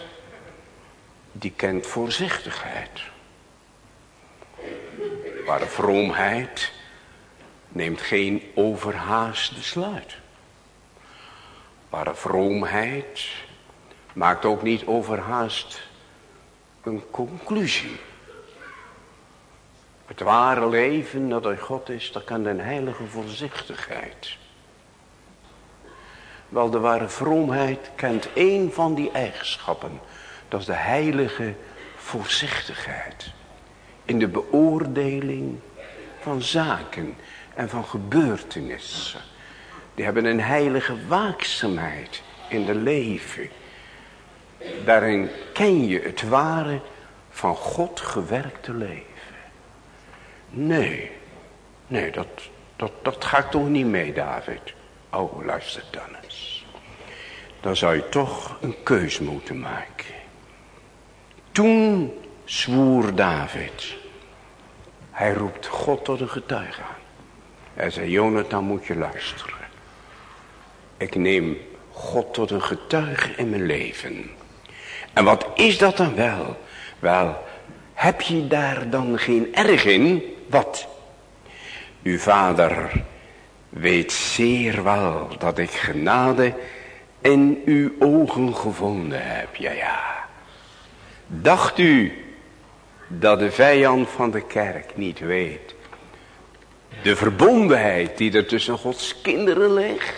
die kent voorzichtigheid. De ware vroomheid neemt geen overhaast besluit. Ware vroomheid maakt ook niet overhaast een conclusie. Het ware leven dat uit God is, dat kan een heilige voorzichtigheid. Wel, de ware vroomheid kent één van die eigenschappen. Dat is de heilige voorzichtigheid. In de beoordeling van zaken en van gebeurtenissen. Die hebben een heilige waakzaamheid in de leven. Daarin ken je het ware van God gewerkte leven. Nee, nee, dat, dat, dat ga ik toch niet mee, David. Oh, luister dan eens. Dan zou je toch een keus moeten maken. Toen zwoer David. Hij roept God tot een getuige aan. Hij zei, Jonathan moet je luisteren. Ik neem God tot een getuige in mijn leven. En wat is dat dan wel? Wel, heb je daar dan geen erg in? Wat? Uw vader weet zeer wel dat ik genade in uw ogen gevonden heb. Ja, ja. Dacht u dat de vijand van de kerk niet weet de verbondenheid die er tussen Gods kinderen ligt.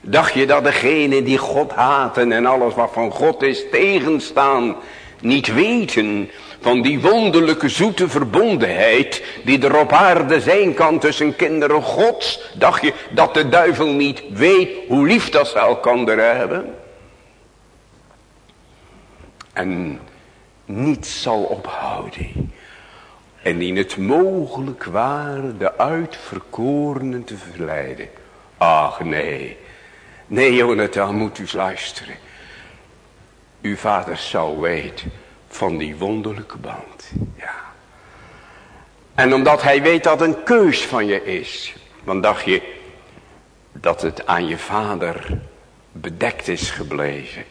Dacht je dat degene die God haten en alles wat van God is tegenstaan, niet weten van die wonderlijke zoete verbondenheid die er op aarde zijn kan tussen kinderen Gods? Dacht je dat de duivel niet weet hoe lief dat ze elkaar hebben? En niets zal ophouden en in het mogelijk waren de uitverkorenen te verleiden. Ach nee, Nee, Jonathan, moet u luisteren. Uw vader zou weten van die wonderlijke band. Ja. En omdat hij weet dat een keus van je is. Want dacht je dat het aan je vader bedekt is gebleven.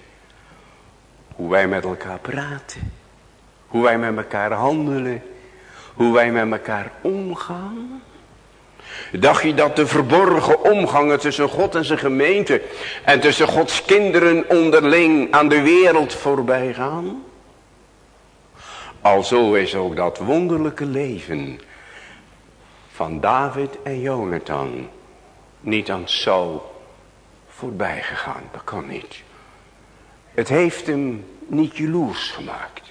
Hoe wij met elkaar praten. Hoe wij met elkaar handelen. Hoe wij met elkaar omgaan. Dacht je dat de verborgen omgangen tussen God en zijn gemeente en tussen Gods kinderen onderling aan de wereld voorbij gaan? Alzo is ook dat wonderlijke leven van David en Jonathan niet aan Saul voorbij gegaan. Dat kan niet. Het heeft hem niet jaloers gemaakt.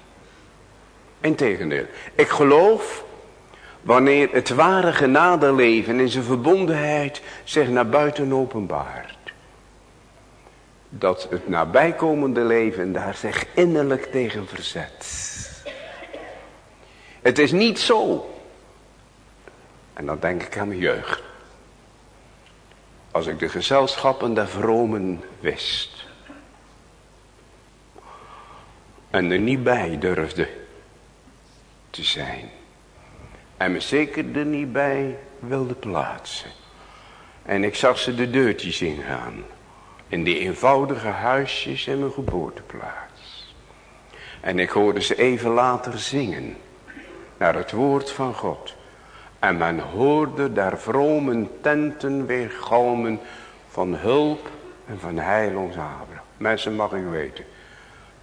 Integendeel, ik geloof wanneer het ware genadeleven in zijn verbondenheid zich naar buiten openbaart. Dat het nabijkomende leven daar zich innerlijk tegen verzet. Het is niet zo. En dan denk ik aan mijn jeugd. Als ik de gezelschappen der vromen wist. En er niet bij durfde te zijn. En me zeker er niet bij wilde plaatsen. En ik zag ze de deurtjes ingaan. In die eenvoudige huisjes in mijn geboorteplaats. En ik hoorde ze even later zingen. Naar het woord van God. En men hoorde daar vrome tenten weer galmen van hulp en van heil ons Abraham. Mensen mag u weten.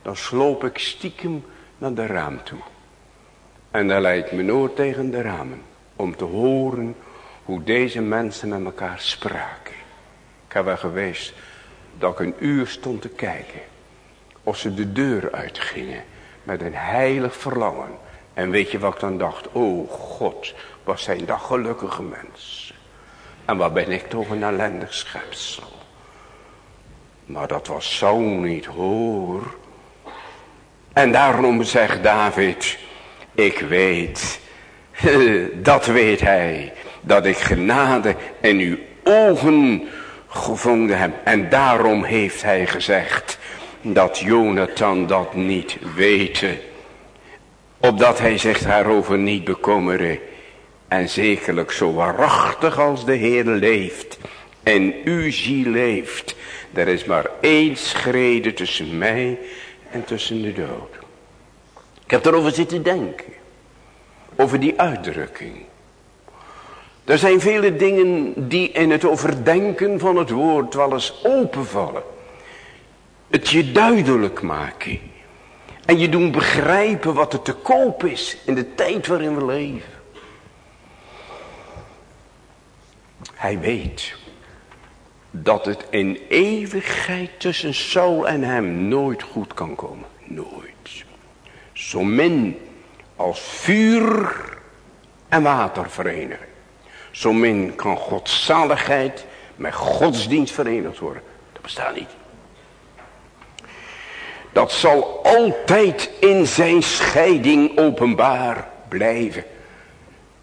Dan sloop ik stiekem naar de raam toe. En daar leidt mijn oor tegen de ramen. Om te horen hoe deze mensen met elkaar spraken. Ik heb wel geweest dat ik een uur stond te kijken. Of ze de deur uitgingen. Met een heilig verlangen. En weet je wat ik dan dacht? Oh God, wat zijn dat gelukkige mensen. En wat ben ik toch een ellendig schepsel. Maar dat was zo niet hoor. En daarom zegt David. Ik weet. Dat weet hij. Dat ik genade in uw ogen gevonden heb. En daarom heeft hij gezegd. Dat Jonathan dat niet weten. Opdat hij zich daarover niet bekommeren. En zekerlijk zo waarachtig als de Heer leeft. En u ziel leeft. Er is maar één schrede tussen mij en tussen de dood. Ik heb erover zitten denken. Over die uitdrukking. Er zijn vele dingen die in het overdenken van het woord wel eens openvallen. Het je duidelijk maken. En je doen begrijpen wat er te koop is in de tijd waarin we leven. Hij weet dat het in eeuwigheid tussen Saul en hem nooit goed kan komen. Nooit. Zo min als vuur en water verenigen. Zo min kan godzaligheid met godsdienst verenigd worden. Dat bestaat niet. Dat zal altijd in zijn scheiding openbaar blijven.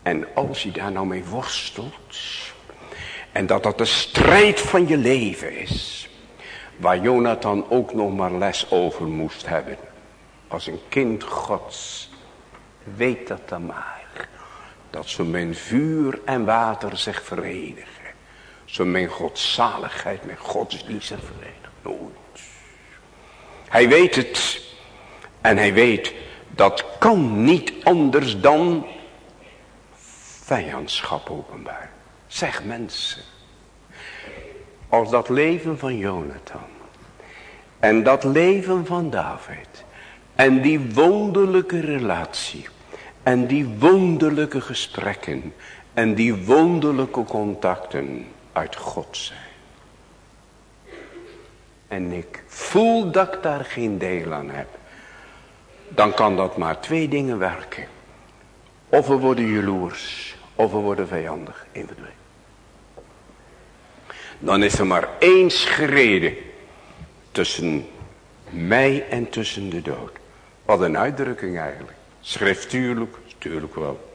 En als je daar nou mee worstelt. En dat dat de strijd van je leven is. Waar Jonathan ook nog maar les over moest hebben. Als een kind gods. Weet dat dan maar. Dat zo mijn vuur en water zich verenigen. Zo mijn godzaligheid met godsdienst zich verenigen. Nooit. Hij weet het. En hij weet dat kan niet anders dan vijandschap openbaar. Zeg mensen. Als dat leven van Jonathan. En dat leven van David. En die wonderlijke relatie. En die wonderlijke gesprekken. En die wonderlijke contacten uit God zijn. En ik voel dat ik daar geen deel aan heb. Dan kan dat maar twee dingen werken. Of we worden jaloers. Of we worden vijandig. Eén van twee. Dan is er maar één schrede. Tussen mij en tussen de dood. Wat een uitdrukking eigenlijk. Schriftuurlijk, natuurlijk wel.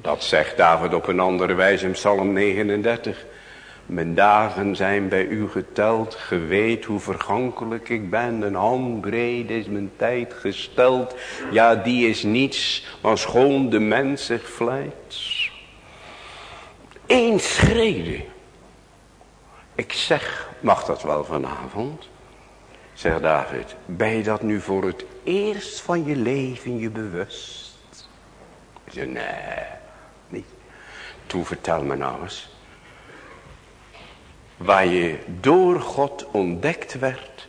Dat zegt David op een andere wijze in Psalm 39. Mijn dagen zijn bij u geteld, ge weet hoe vergankelijk ik ben. Een handbreed is mijn tijd gesteld. Ja, die is niets, als gewoon de mens zich vlijt. Eén schrede. Ik zeg, mag dat wel vanavond? Zegt David, ben je dat nu voor het eerst van je leven je bewust? Ik zeg, nee, niet. Toen vertel me nou eens. Waar je door God ontdekt werd,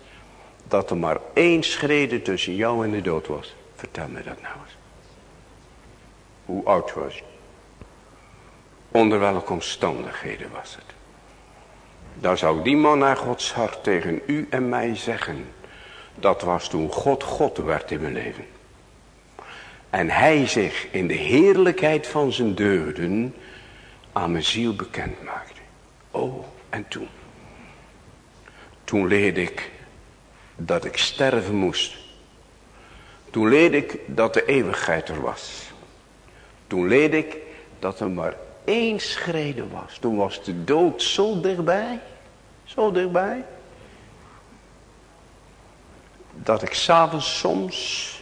dat er maar één schrede tussen jou en de dood was. Vertel me dat nou eens. Hoe oud was je? Onder welke omstandigheden was het? Dan zou die man naar Gods hart tegen u en mij zeggen. Dat was toen God God werd in mijn leven. En hij zich in de heerlijkheid van zijn deuden aan mijn ziel bekend maakte. Oh, en toen. Toen leerde ik dat ik sterven moest. Toen leerde ik dat de eeuwigheid er was. Toen leerde ik dat er maar één schreden was. Toen was de dood zo dichtbij. Zo dichtbij. Dat ik s'avonds soms,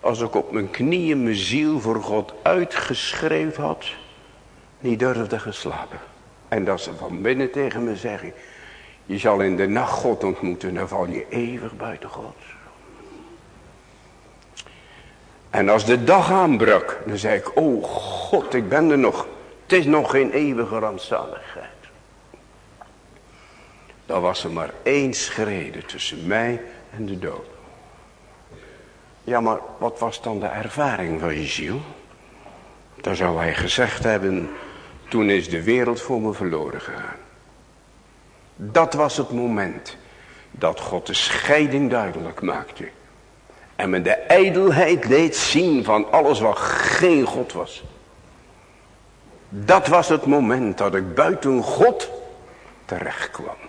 als ik op mijn knieën mijn ziel voor God uitgeschreven had, niet durfde geslapen. En dat ze van binnen tegen me zeggen, je zal in de nacht God ontmoeten, dan val je eeuwig buiten God. En als de dag aanbrak, dan zei ik, oh God, ik ben er nog. Het is nog geen eeuwige rampzaligheid. Dan was er maar één schrede tussen mij en de dood. Ja, maar wat was dan de ervaring van je ziel? Dan zou hij gezegd hebben, toen is de wereld voor me verloren gegaan. Dat was het moment dat God de scheiding duidelijk maakte. En me de ijdelheid deed zien van alles wat geen God was. Dat was het moment dat ik buiten God terecht kwam.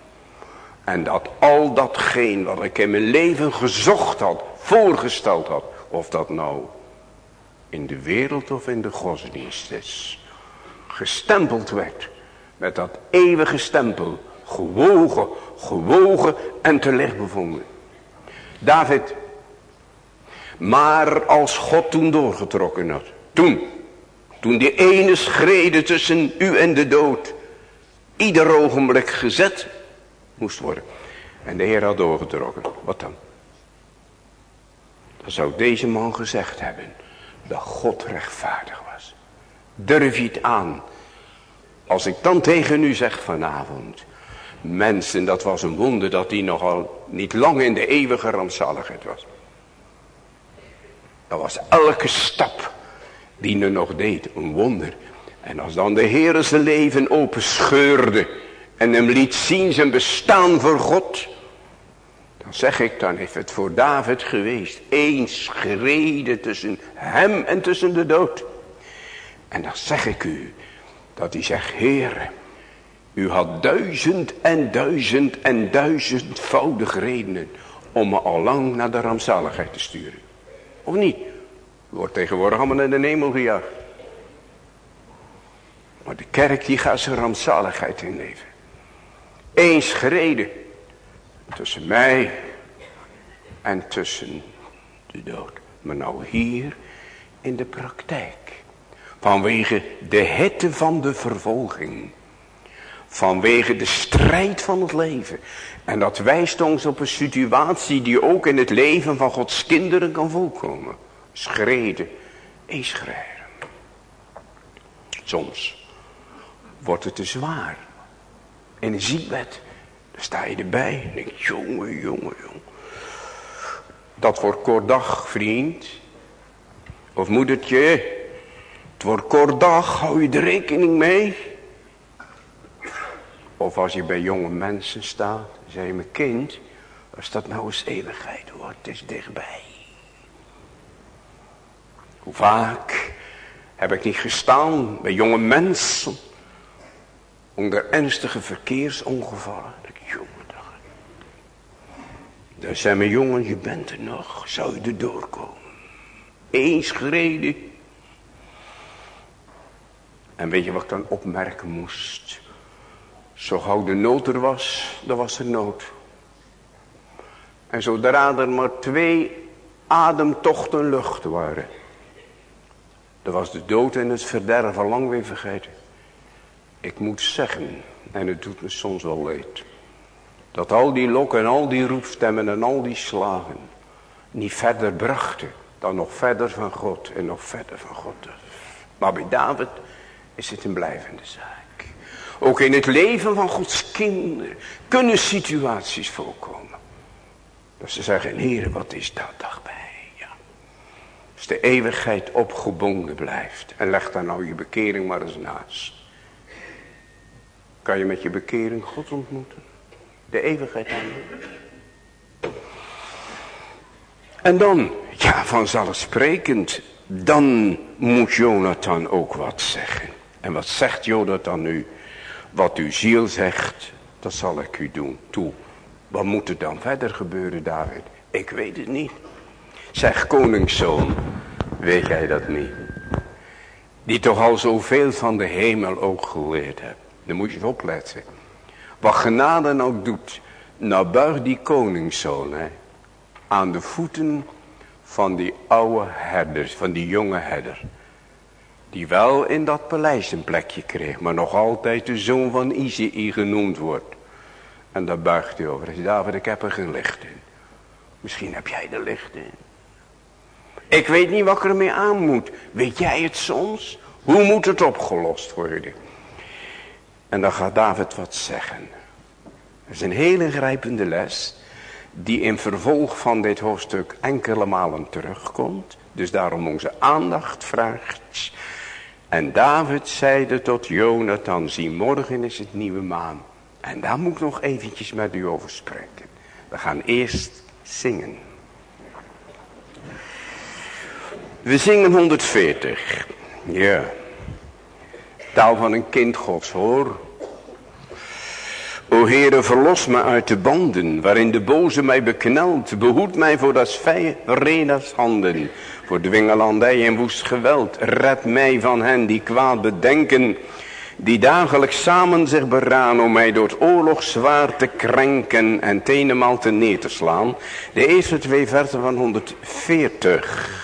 En dat al datgene wat ik in mijn leven gezocht had, voorgesteld had. Of dat nou in de wereld of in de godsdienst is. Gestempeld werd met dat eeuwige stempel. Gewogen, gewogen en te licht bevonden. David. Maar als God toen doorgetrokken had. Toen. Toen die ene schrede tussen u en de dood. Ieder ogenblik gezet moest worden. En de Heer had doorgetrokken. Wat dan? Dan zou deze man gezegd hebben. Dat God rechtvaardig was. Durf je het aan. Als ik dan tegen u zeg vanavond. Mensen, dat was een wonder dat hij nogal niet lang in de eeuwige rampzaligheid was. Dat was elke stap die er nog deed een wonder. En als dan de Heer zijn leven openscheurde en hem liet zien zijn bestaan voor God. Dan zeg ik, dan heeft het voor David geweest. Eens gereden tussen hem en tussen de dood. En dan zeg ik u, dat hij zegt, Heer, u had duizend en duizend en duizendvoudig redenen om me al lang naar de rampzaligheid te sturen. Of niet? Wordt tegenwoordig allemaal in de hemel gejaagd. Maar de kerk die gaat zijn rampzaligheid inleven. Eens gereden. Tussen mij en tussen de dood. Maar nou hier in de praktijk. Vanwege de hitte van de vervolging. Vanwege de strijd van het leven. En dat wijst ons op een situatie die ook in het leven van Gods kinderen kan voorkomen. Schreden, eens. Soms wordt het te zwaar in een ziekbed. Dan sta je erbij en denk jongen, jongen, jongen. Dat wordt kort dag, vriend. Of moedertje. Het wordt kort dag, hou je er rekening mee. Of als je bij jonge mensen staat, zeg je mijn kind, als dat nou eens eeuwigheid wordt, het is dichtbij. Hoe vaak heb ik niet gestaan bij jonge mensen onder ernstige verkeersongevallen. Daar zijn mijn jongen, je bent er nog. Zou je er doorkomen? Eens gereden. En weet je wat ik dan opmerken moest? Zo gauw de nood er was, dan was er nood. En zodra er maar twee ademtochten lucht waren. Dan was de dood en het verderf al lang weer vergeten. Ik moet zeggen, en het doet me soms wel leed. Dat al die lokken en al die roepstemmen en al die slagen. Niet verder brachten dan nog verder van God en nog verder van God. Maar bij David is het een blijvende zaak. Ook in het leven van Gods kinderen kunnen situaties voorkomen. Dat ze zeggen, Heer, wat is dat dag bij? Ja. Als de eeuwigheid opgebonden blijft. En leg daar nou je bekering maar eens naast. Kan je met je bekering God ontmoeten? De eeuwigheid aan. En dan, ja vanzelfsprekend, dan moet Jonathan ook wat zeggen. En wat zegt Jonathan nu? Wat uw ziel zegt, dat zal ik u doen. Toe. Wat moet er dan verder gebeuren, David? Ik weet het niet. Zeg koningszoon, weet jij dat niet? Die toch al zoveel van de hemel ook geleerd hebt. Dan moet je eens opletten. Wat genade ook doet. Nou buig die koningszoon hè, aan de voeten van die oude herders, van die jonge herder. Die wel in dat paleis een plekje kreeg, maar nog altijd de zoon van Izei genoemd wordt. En daar buigt hij over. Hij zegt, David, ik heb er geen licht in. Misschien heb jij er licht in. Ik weet niet wat ik ermee aan moet. Weet jij het soms? Hoe moet het opgelost worden? En dan gaat David wat zeggen. Dat is een hele grijpende les. Die in vervolg van dit hoofdstuk enkele malen terugkomt. Dus daarom onze aandacht vraagt. En David zeide tot Jonathan, zie morgen is het nieuwe maan. En daar moet ik nog eventjes met u over spreken. We gaan eerst zingen. We zingen 140. Ja. Taal van een kind gods hoor. O Heere, verlos me uit de banden waarin de boze mij beknelt. Behoed mij voor dat Renas handen, voor dwingelandij en woest geweld. Red mij van hen die kwaad bedenken, die dagelijks samen zich beraan om mij door het oorlog zwaar te krenken en tenemaal te neer te slaan. De eerste twee versen van 140.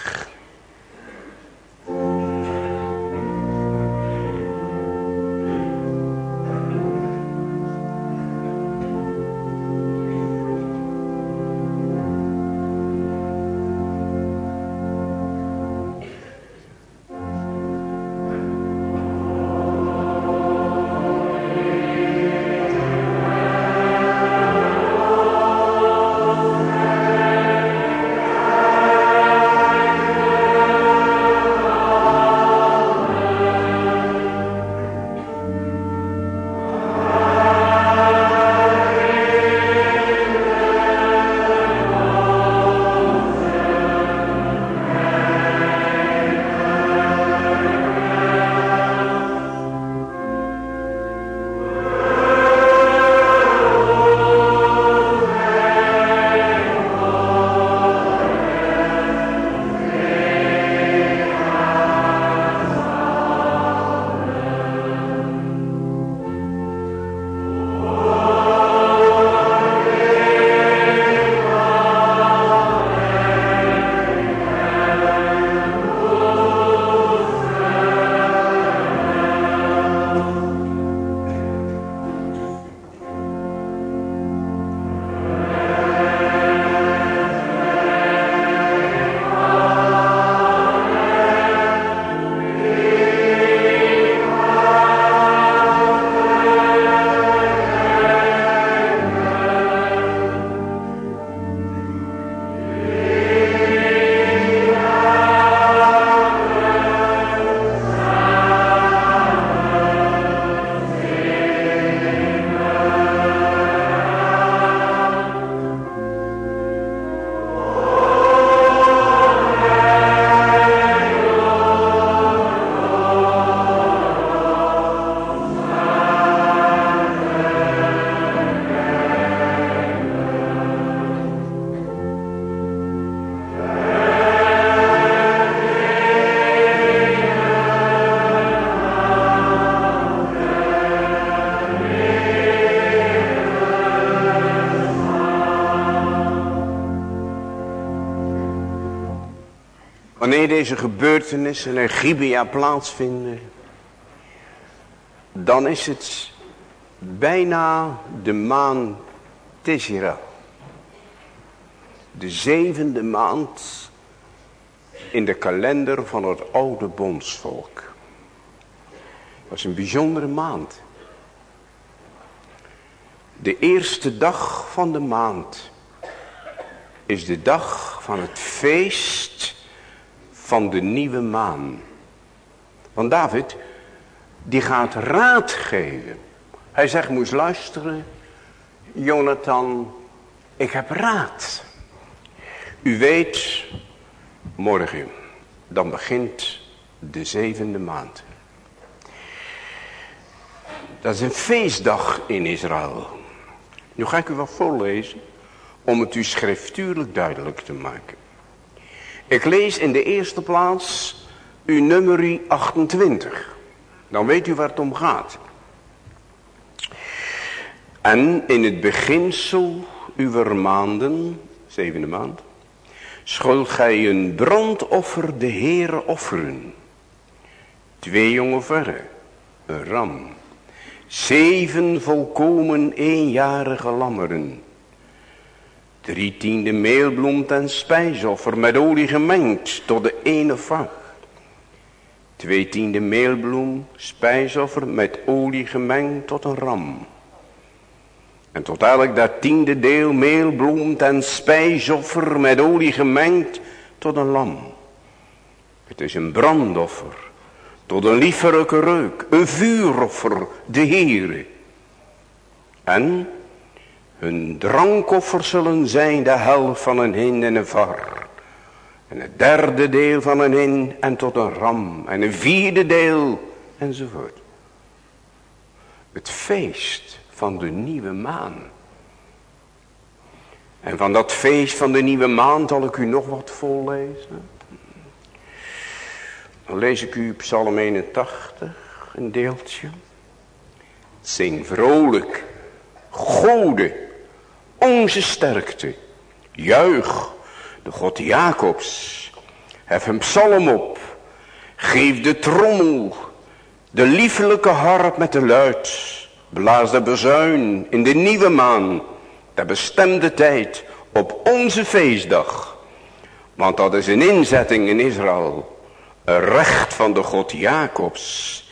Deze gebeurtenissen in Gibea plaatsvinden, dan is het bijna de maand Tisera. De zevende maand in de kalender van het oude bondsvolk. Dat is een bijzondere maand. De eerste dag van de maand is de dag van het feest van de nieuwe maan. Want David, die gaat raad geven. Hij zegt, moest luisteren, Jonathan, ik heb raad. U weet, morgen, dan begint de zevende maand. Dat is een feestdag in Israël. Nu ga ik u wat voorlezen om het u schriftuurlijk duidelijk te maken. Ik lees in de eerste plaats uw nummer 28. Dan weet u waar het om gaat. En in het beginsel uw maanden, zevende maand, schuld gij een brandoffer de Heere offeren. Twee jonge verre, een ram, zeven volkomen eenjarige lammeren, drie tiende meelbloem ten spijsoffer met olie gemengd tot de ene vacht. Twee tiende meelbloem, spijsoffer met olie gemengd tot een ram. En tot elk dat tiende deel meelbloem ten spijsoffer met olie gemengd tot een lam. Het is een brandoffer, tot een liefelijke reuk, een vuuroffer, de Heere. En hun drankoffer zullen zijn de helft van een hin en een var. En het derde deel van een hin en tot een ram. En een vierde deel enzovoort. Het feest van de nieuwe maan. En van dat feest van de nieuwe maan zal ik u nog wat voorlezen. Dan lees ik u Psalm 81, een deeltje. Zing vrolijk, Gode, onze sterkte. Juich, de God Jacobs. Hef een psalm op. Geef de trommel, de liefelijke harp met de luid. Blaas de bezuin in de nieuwe maan, de bestemde tijd, op onze feestdag. Want dat is een inzetting in Israël. Een recht van de God Jacobs.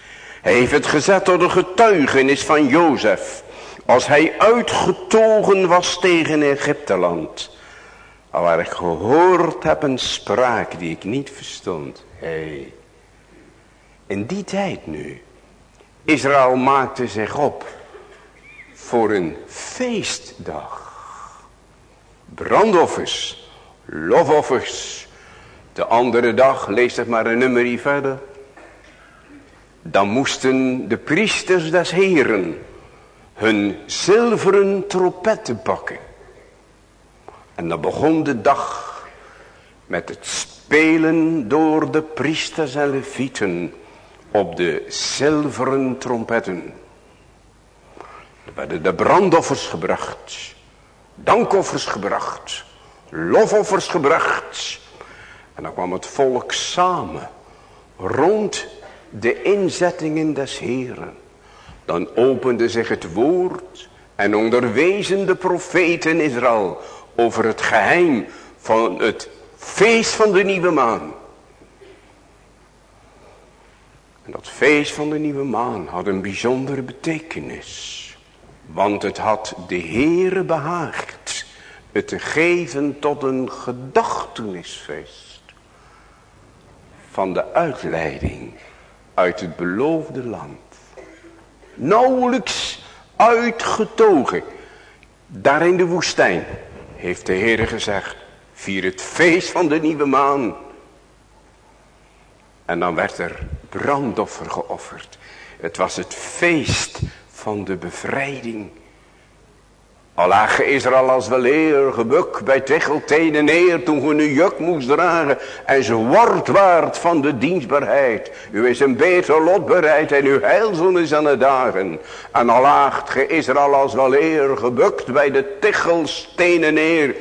Hij heeft het gezet door de getuigenis van Jozef. Als hij uitgetogen was tegen Egypteland. Waar ik gehoord heb een spraak die ik niet verstond. Hey. In die tijd nu. Israël maakte zich op. Voor een feestdag. Brandoffers. Lofoffers. De andere dag, lees het maar een nummer verder. Dan moesten de priesters des heren hun zilveren trompetten pakken. En dan begon de dag met het spelen door de priesters en levieten op de zilveren trompetten. Er werden de brandoffers gebracht, dankoffers gebracht, lofoffers gebracht. En dan kwam het volk samen rond de inzettingen des Heren. Dan opende zich het woord en onderwezen de profeten Israël over het geheim van het feest van de nieuwe maan. En dat feest van de nieuwe maan had een bijzondere betekenis. Want het had de Heere behaagd het te geven tot een gedachtenisfeest. Van de uitleiding uit het beloofde land nauwelijks uitgetogen. Daar in de woestijn heeft de Heer gezegd, vier het feest van de nieuwe maan. En dan werd er brandoffer geofferd. Het was het feest van de bevrijding al lag Israël als weleer gebukt bij Ticheltenen neer toen hun een juk moest dragen. En ze wordt waard van de dienstbaarheid. U is een beter lot bereid en uw heilzon is aan de dagen. En al laagt ge Israël als weleer gebukt bij de Tichelstenen neer.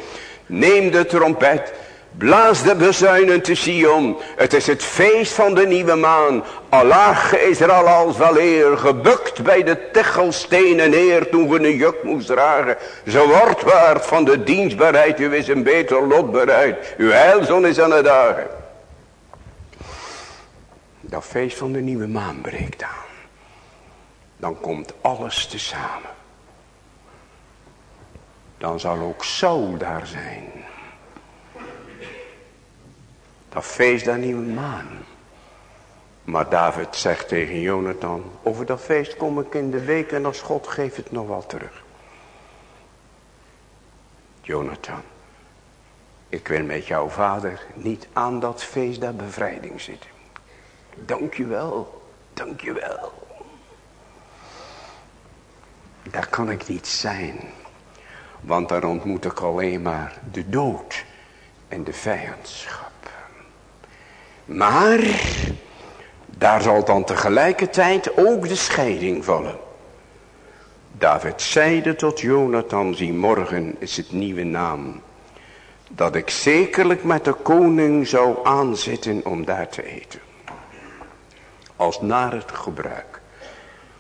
Neem de trompet, Blaas de bezuinen te Sion. Het is het feest van de nieuwe maan. Allah is er al als wel eer. Gebukt bij de techelstenen neer toen we een juk moest dragen. Zo wordt waard van de dienstbaarheid. U is een beter lot bereid. Uw heilzon is aan de dagen. Dat feest van de nieuwe maan breekt aan. Dan komt alles tezamen. Dan zal ook Saul daar zijn. Dat feest der nieuwe maan. Maar David zegt tegen Jonathan, over dat feest kom ik in de week en als God geeft het nog wel terug. Jonathan, ik wil met jouw vader niet aan dat feest der bevrijding zitten. Dank je wel, dank je wel. Daar kan ik niet zijn. Want daar ontmoet ik alleen maar de dood en de vijandschap. Maar daar zal dan tegelijkertijd ook de scheiding vallen. David zeide tot Jonathan, zie morgen is het nieuwe naam. Dat ik zekerlijk met de koning zou aanzitten om daar te eten. Als naar het gebruik.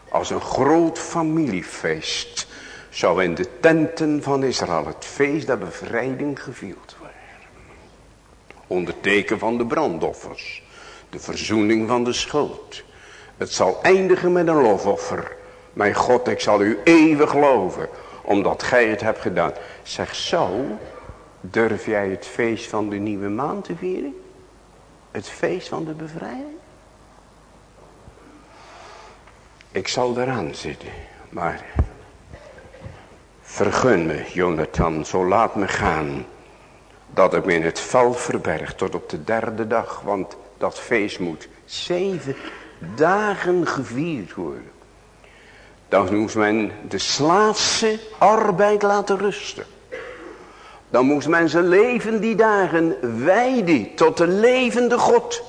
Als een groot familiefeest. Zou in de tenten van Israël het feest der bevrijding worden. Onder teken van de brandoffers. De verzoening van de schuld. Het zal eindigen met een lofoffer. Mijn God, ik zal u eeuwig loven. Omdat gij het hebt gedaan. Zeg zo, durf jij het feest van de nieuwe maan te vieren? Het feest van de bevrijding? Ik zal eraan zitten, maar vergun me, Jonathan, zo laat me gaan dat me in het val verberg tot op de derde dag. Want dat feest moet zeven dagen gevierd worden. Dan moest men de slaafse arbeid laten rusten. Dan moest men zijn leven die dagen wijden tot de levende God.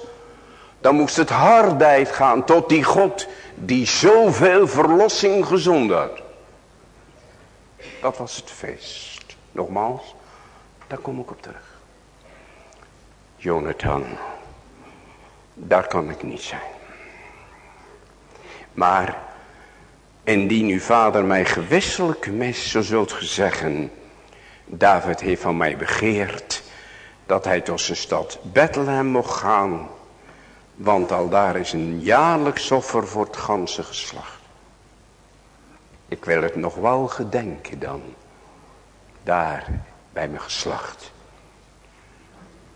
Dan moest het hard gaan tot die God die zoveel verlossing gezond had. Dat was het feest. Nogmaals, daar kom ik op terug. Jonathan, daar kan ik niet zijn. Maar indien uw vader mij gewisselijk mis, zo zult ge zeggen, David heeft van mij begeerd dat hij tot zijn stad Bethlehem mocht gaan, want al daar is een jaarlijks offer voor het ganse geslacht. Ik wil het nog wel gedenken dan, daar bij mijn geslacht.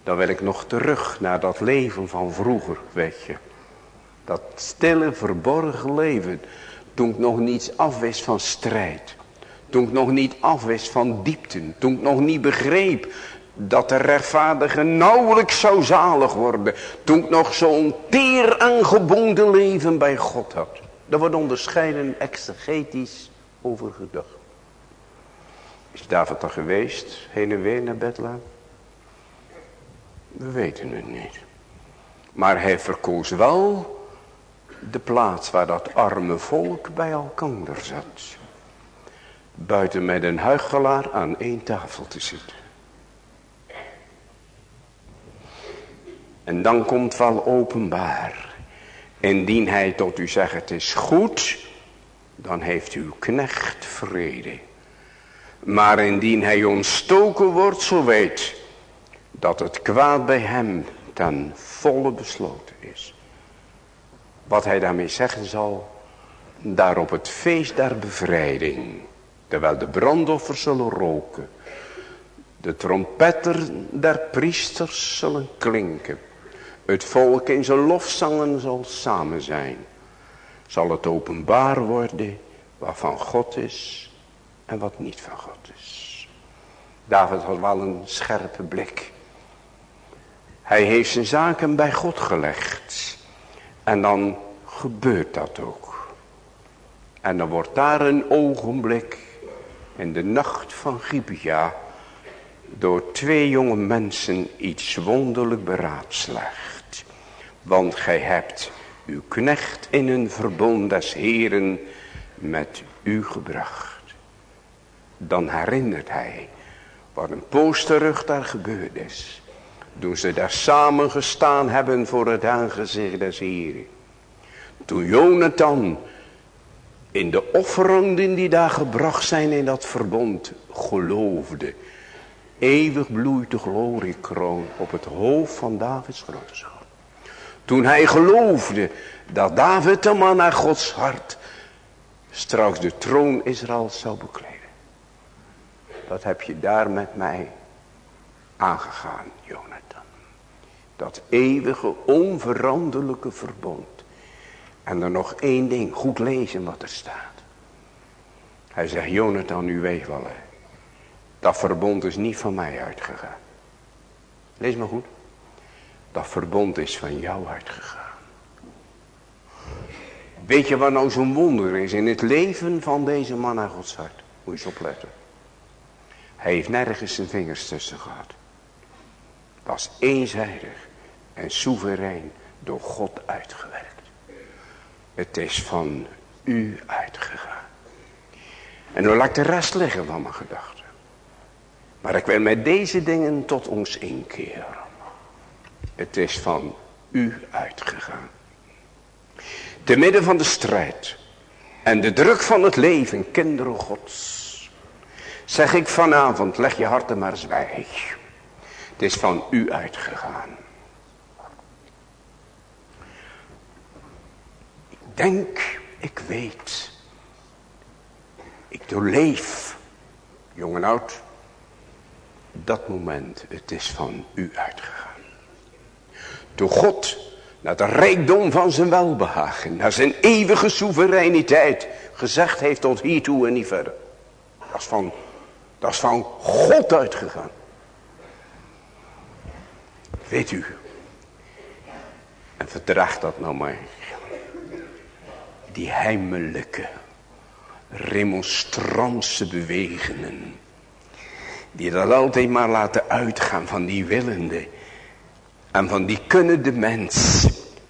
Dan wil ik nog terug naar dat leven van vroeger, weet je. Dat stille, verborgen leven. Toen ik nog niets afwist van strijd. Toen ik nog niet afwist van diepten. Toen ik nog niet begreep dat de rechtvaardige nauwelijks zou zalig worden. Toen ik nog zo'n teer aangebonden leven bij God had. Daar wordt onderscheiden exegetisch over gedacht. Is David er geweest, heen en weer naar Bethlehem? We weten het niet. Maar hij verkoos wel de plaats waar dat arme volk bij elkaar zat. Buiten met een huichelaar aan één tafel te zitten. En dan komt wel openbaar. Indien hij tot u zegt het is goed, dan heeft uw knecht vrede. Maar indien hij ontstoken wordt, zo weet dat het kwaad bij hem ten volle besloten is. Wat hij daarmee zeggen zal, daar op het feest der bevrijding, terwijl de brandoffers zullen roken, de trompetten der priesters zullen klinken, het volk in zijn lofzangen zal samen zijn, zal het openbaar worden wat van God is en wat niet van God is. David had wel een scherpe blik. Hij heeft zijn zaken bij God gelegd. En dan gebeurt dat ook. En dan wordt daar een ogenblik in de nacht van Gibea door twee jonge mensen iets wonderlijk beraadslaagd. Want gij hebt uw knecht in een verbond des Heren met u gebracht. Dan herinnert hij wat een poos terug daar gebeurd is. Toen ze daar samen gestaan hebben voor het aangezicht des Heren. Toen Jonathan in de offeranden die daar gebracht zijn in dat verbond geloofde. Eeuwig bloeit de gloriekroon op het hoofd van Davids grootschap. Toen hij geloofde dat David de man naar Gods hart straks de troon Israël zou bekleden. Wat heb je daar met mij aangegaan, Jonathan? Dat eeuwige, onveranderlijke verbond. En dan nog één ding, goed lezen wat er staat. Hij zegt, Jonathan, u weet wel, hè. Dat verbond is niet van mij uitgegaan. Lees maar goed. Dat verbond is van jou uitgegaan. Weet je wat nou zo'n wonder is in het leven van deze man naar Gods hart? Moet je eens opletten. Hij heeft nergens zijn vingers tussen gehad. Is eenzijdig en soeverein door God uitgewerkt. Het is van u uitgegaan. En nu laat ik de rest liggen van mijn gedachten. Maar ik wil met deze dingen tot ons inkeren. Het is van u uitgegaan. Te midden van de strijd en de druk van het leven, kinderen gods. Zeg ik vanavond, leg je harten maar zwijg. Het is van u uitgegaan. Ik denk, ik weet. Ik doorleef, jong en oud, dat moment, het is van u uitgegaan. Door God naar de rijkdom van zijn welbehagen, naar zijn eeuwige soevereiniteit, gezegd heeft tot hiertoe en niet verder. Dat is van, dat is van God uitgegaan. Weet u, en verdraagt dat nou maar, die heimelijke, remonstrantse bewegingen, die dat altijd maar laten uitgaan van die willende, en van die kunnende mens.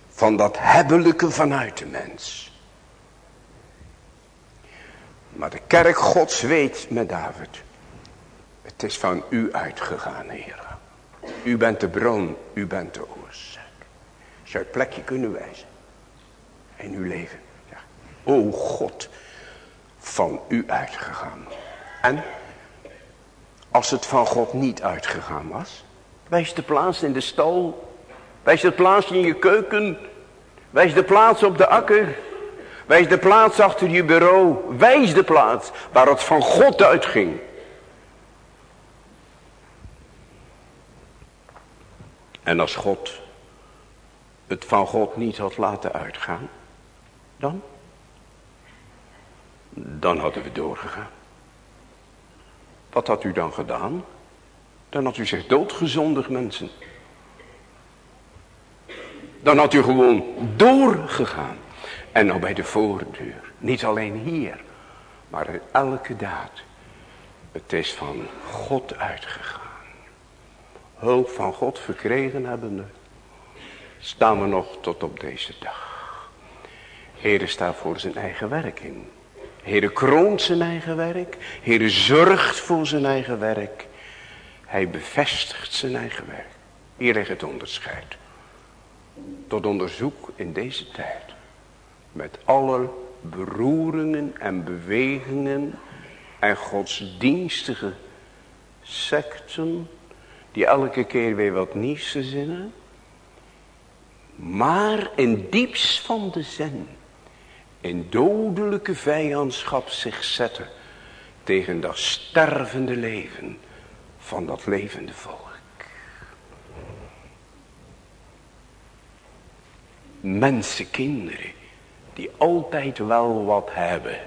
Van dat hebbelijke vanuit de mens. Maar de kerk gods weet met David. Het is van u uitgegaan, Heer. U bent de bron, u bent de oorzaak. Zou het plekje kunnen wijzen. In uw leven. Ja. O God, van u uitgegaan. En als het van God niet uitgegaan was. Wijs de plaats in de stal. Wijs de plaats in je keuken. Wijs de plaats op de akker. Wijs de plaats achter je bureau. Wijs de plaats waar het van God uitging. En als God het van God niet had laten uitgaan, dan? Dan hadden we doorgegaan. Wat had u dan gedaan? Dan had u zich doodgezondig mensen. Dan had u gewoon doorgegaan. En nou bij de voordeur. Niet alleen hier. Maar in elke daad. Het is van God uitgegaan. Hulp van God verkregen hebbende. Staan we nog tot op deze dag. Heere staat voor zijn eigen werk in. Heere kroont zijn eigen werk. Heere zorgt voor zijn eigen werk. Hij bevestigt zijn eigen werk. Hier ligt het onderscheid. Tot onderzoek in deze tijd. Met alle beroeringen en bewegingen en godsdienstige secten. Die elke keer weer wat nieuws verzinnen. Maar in diepst van de zen. In dodelijke vijandschap zich zetten. Tegen dat stervende leven van dat levende volk. Mensenkinderen die altijd wel wat hebben.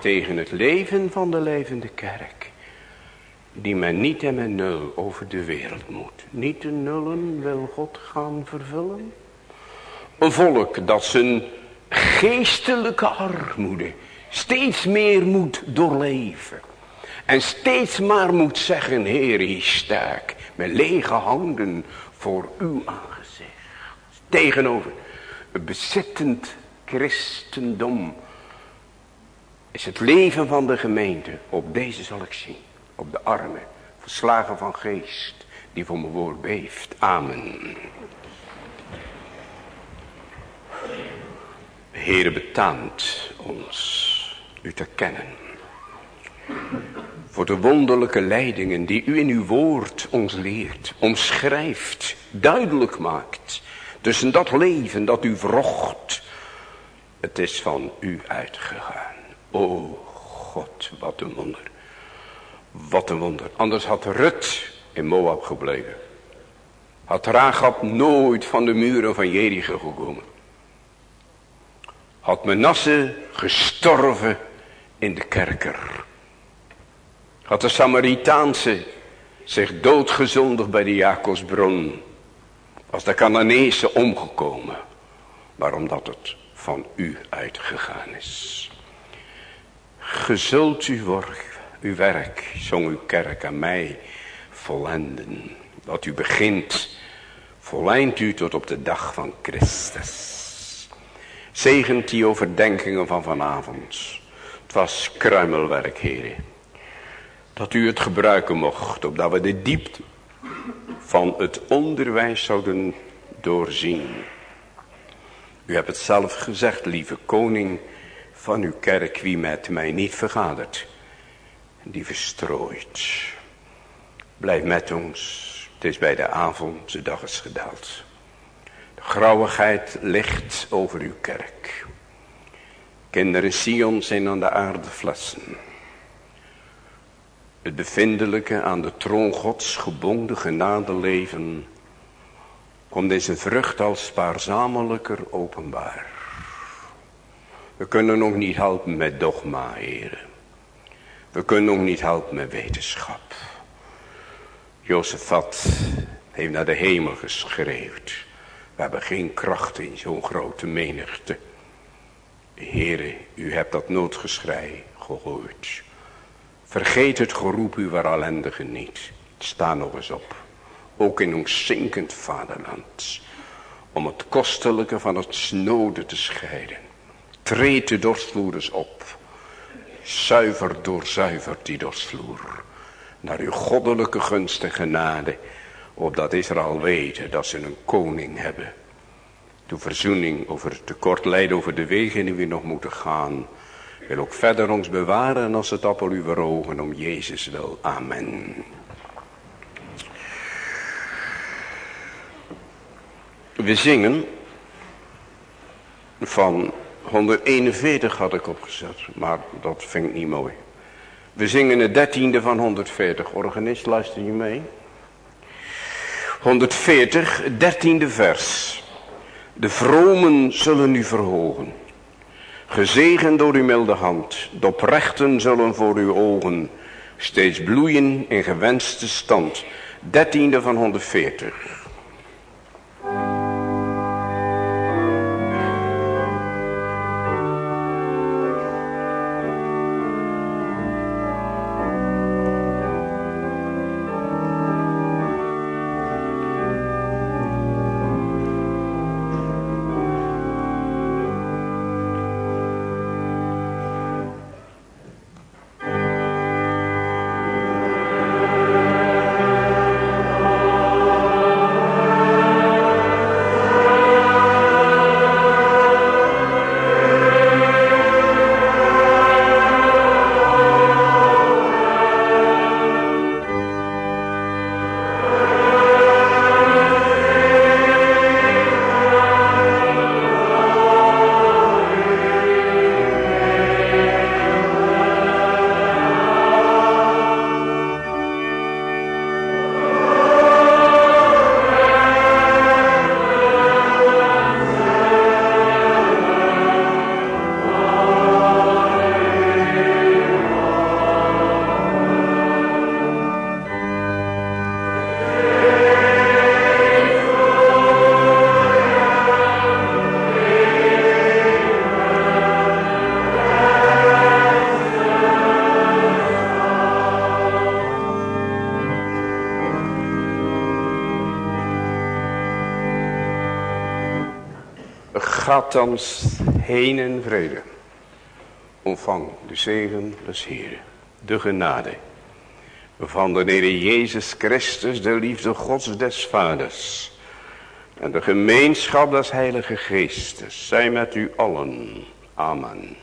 Tegen het leven van de levende kerk. Die men niet en met nul over de wereld moet. Niet de nullen wil God gaan vervullen. Een volk dat zijn geestelijke armoede steeds meer moet doorleven. En steeds maar moet zeggen, Heer, hier sta ik met lege handen voor uw aangezicht. Tegenover het bezittend christendom is het leven van de gemeente. Op deze zal ik zien. Op de armen, verslagen van geest, die voor mijn woord beeft. Amen. Heere, betaamt ons u te kennen. Voor de wonderlijke leidingen die u in uw woord ons leert, omschrijft, duidelijk maakt. Tussen dat leven dat u vrocht, het is van u uitgegaan. O God, wat een wonder. Wat een wonder. Anders had Rut in Moab gebleven. Had Rahab nooit van de muren van Jericho gekomen. Had Menasse gestorven in de kerker. Had de Samaritaanse zich doodgezondigd bij de Jacobsbron. Was de Cananeese omgekomen. Maar omdat het van u uitgegaan is. Gezult uw werk, uw werk, zong uw kerk aan mij volenden. Dat u begint, volleidt u tot op de dag van Christus. Zegent die overdenkingen van vanavond. Het was kruimelwerk, heren. Dat u het gebruiken mocht, opdat we de diepte van het onderwijs zouden doorzien. U hebt het zelf gezegd, lieve koning van uw kerk, wie met mij niet vergadert, die verstrooit. Blijf met ons, het is bij de avond, de dag is gedaald. De grauwigheid ligt over uw kerk. Kinderen Sion zijn aan de aarde flessen. Het bevindelijke aan de troon gods gebonden genade leven komt deze vrucht als spaarzamelijker openbaar. We kunnen nog niet helpen met dogma, heren. We kunnen nog niet helpen met wetenschap. Jozefat heeft naar de hemel geschreeuwd. We hebben geen kracht in zo'n grote menigte. Heren, u hebt dat noodgeschrei gehoord. Vergeet het geroep uw ellendige niet. Sta nog eens op. Ook in ons zinkend vaderland. Om het kostelijke van het snode te scheiden. Treed de dorstvloerders op. Zuiver door zuiver die dorstvloer. Naar uw goddelijke gunst en genade. Opdat Israël weten dat ze een koning hebben. De verzoening over het tekort leidt over de wegen die we nog moeten gaan. Wil ook verder ons bewaren als het appel uw ogen om Jezus wil. Amen. We zingen van 141 had ik opgezet, maar dat vind ik niet mooi. We zingen het dertiende van 140. Organist, luister je mee? 140, dertiende vers. De vromen zullen u verhogen. Gezegend door uw milde hand. De oprechten zullen voor uw ogen steeds bloeien in gewenste stand. Dertiende van 140. Thans heen in vrede. Ontvang de zegen des Heren, de genade van de Heer Jezus Christus, de liefde Gods des Vaders en de gemeenschap des Heilige Geestes, zij met u allen. Amen.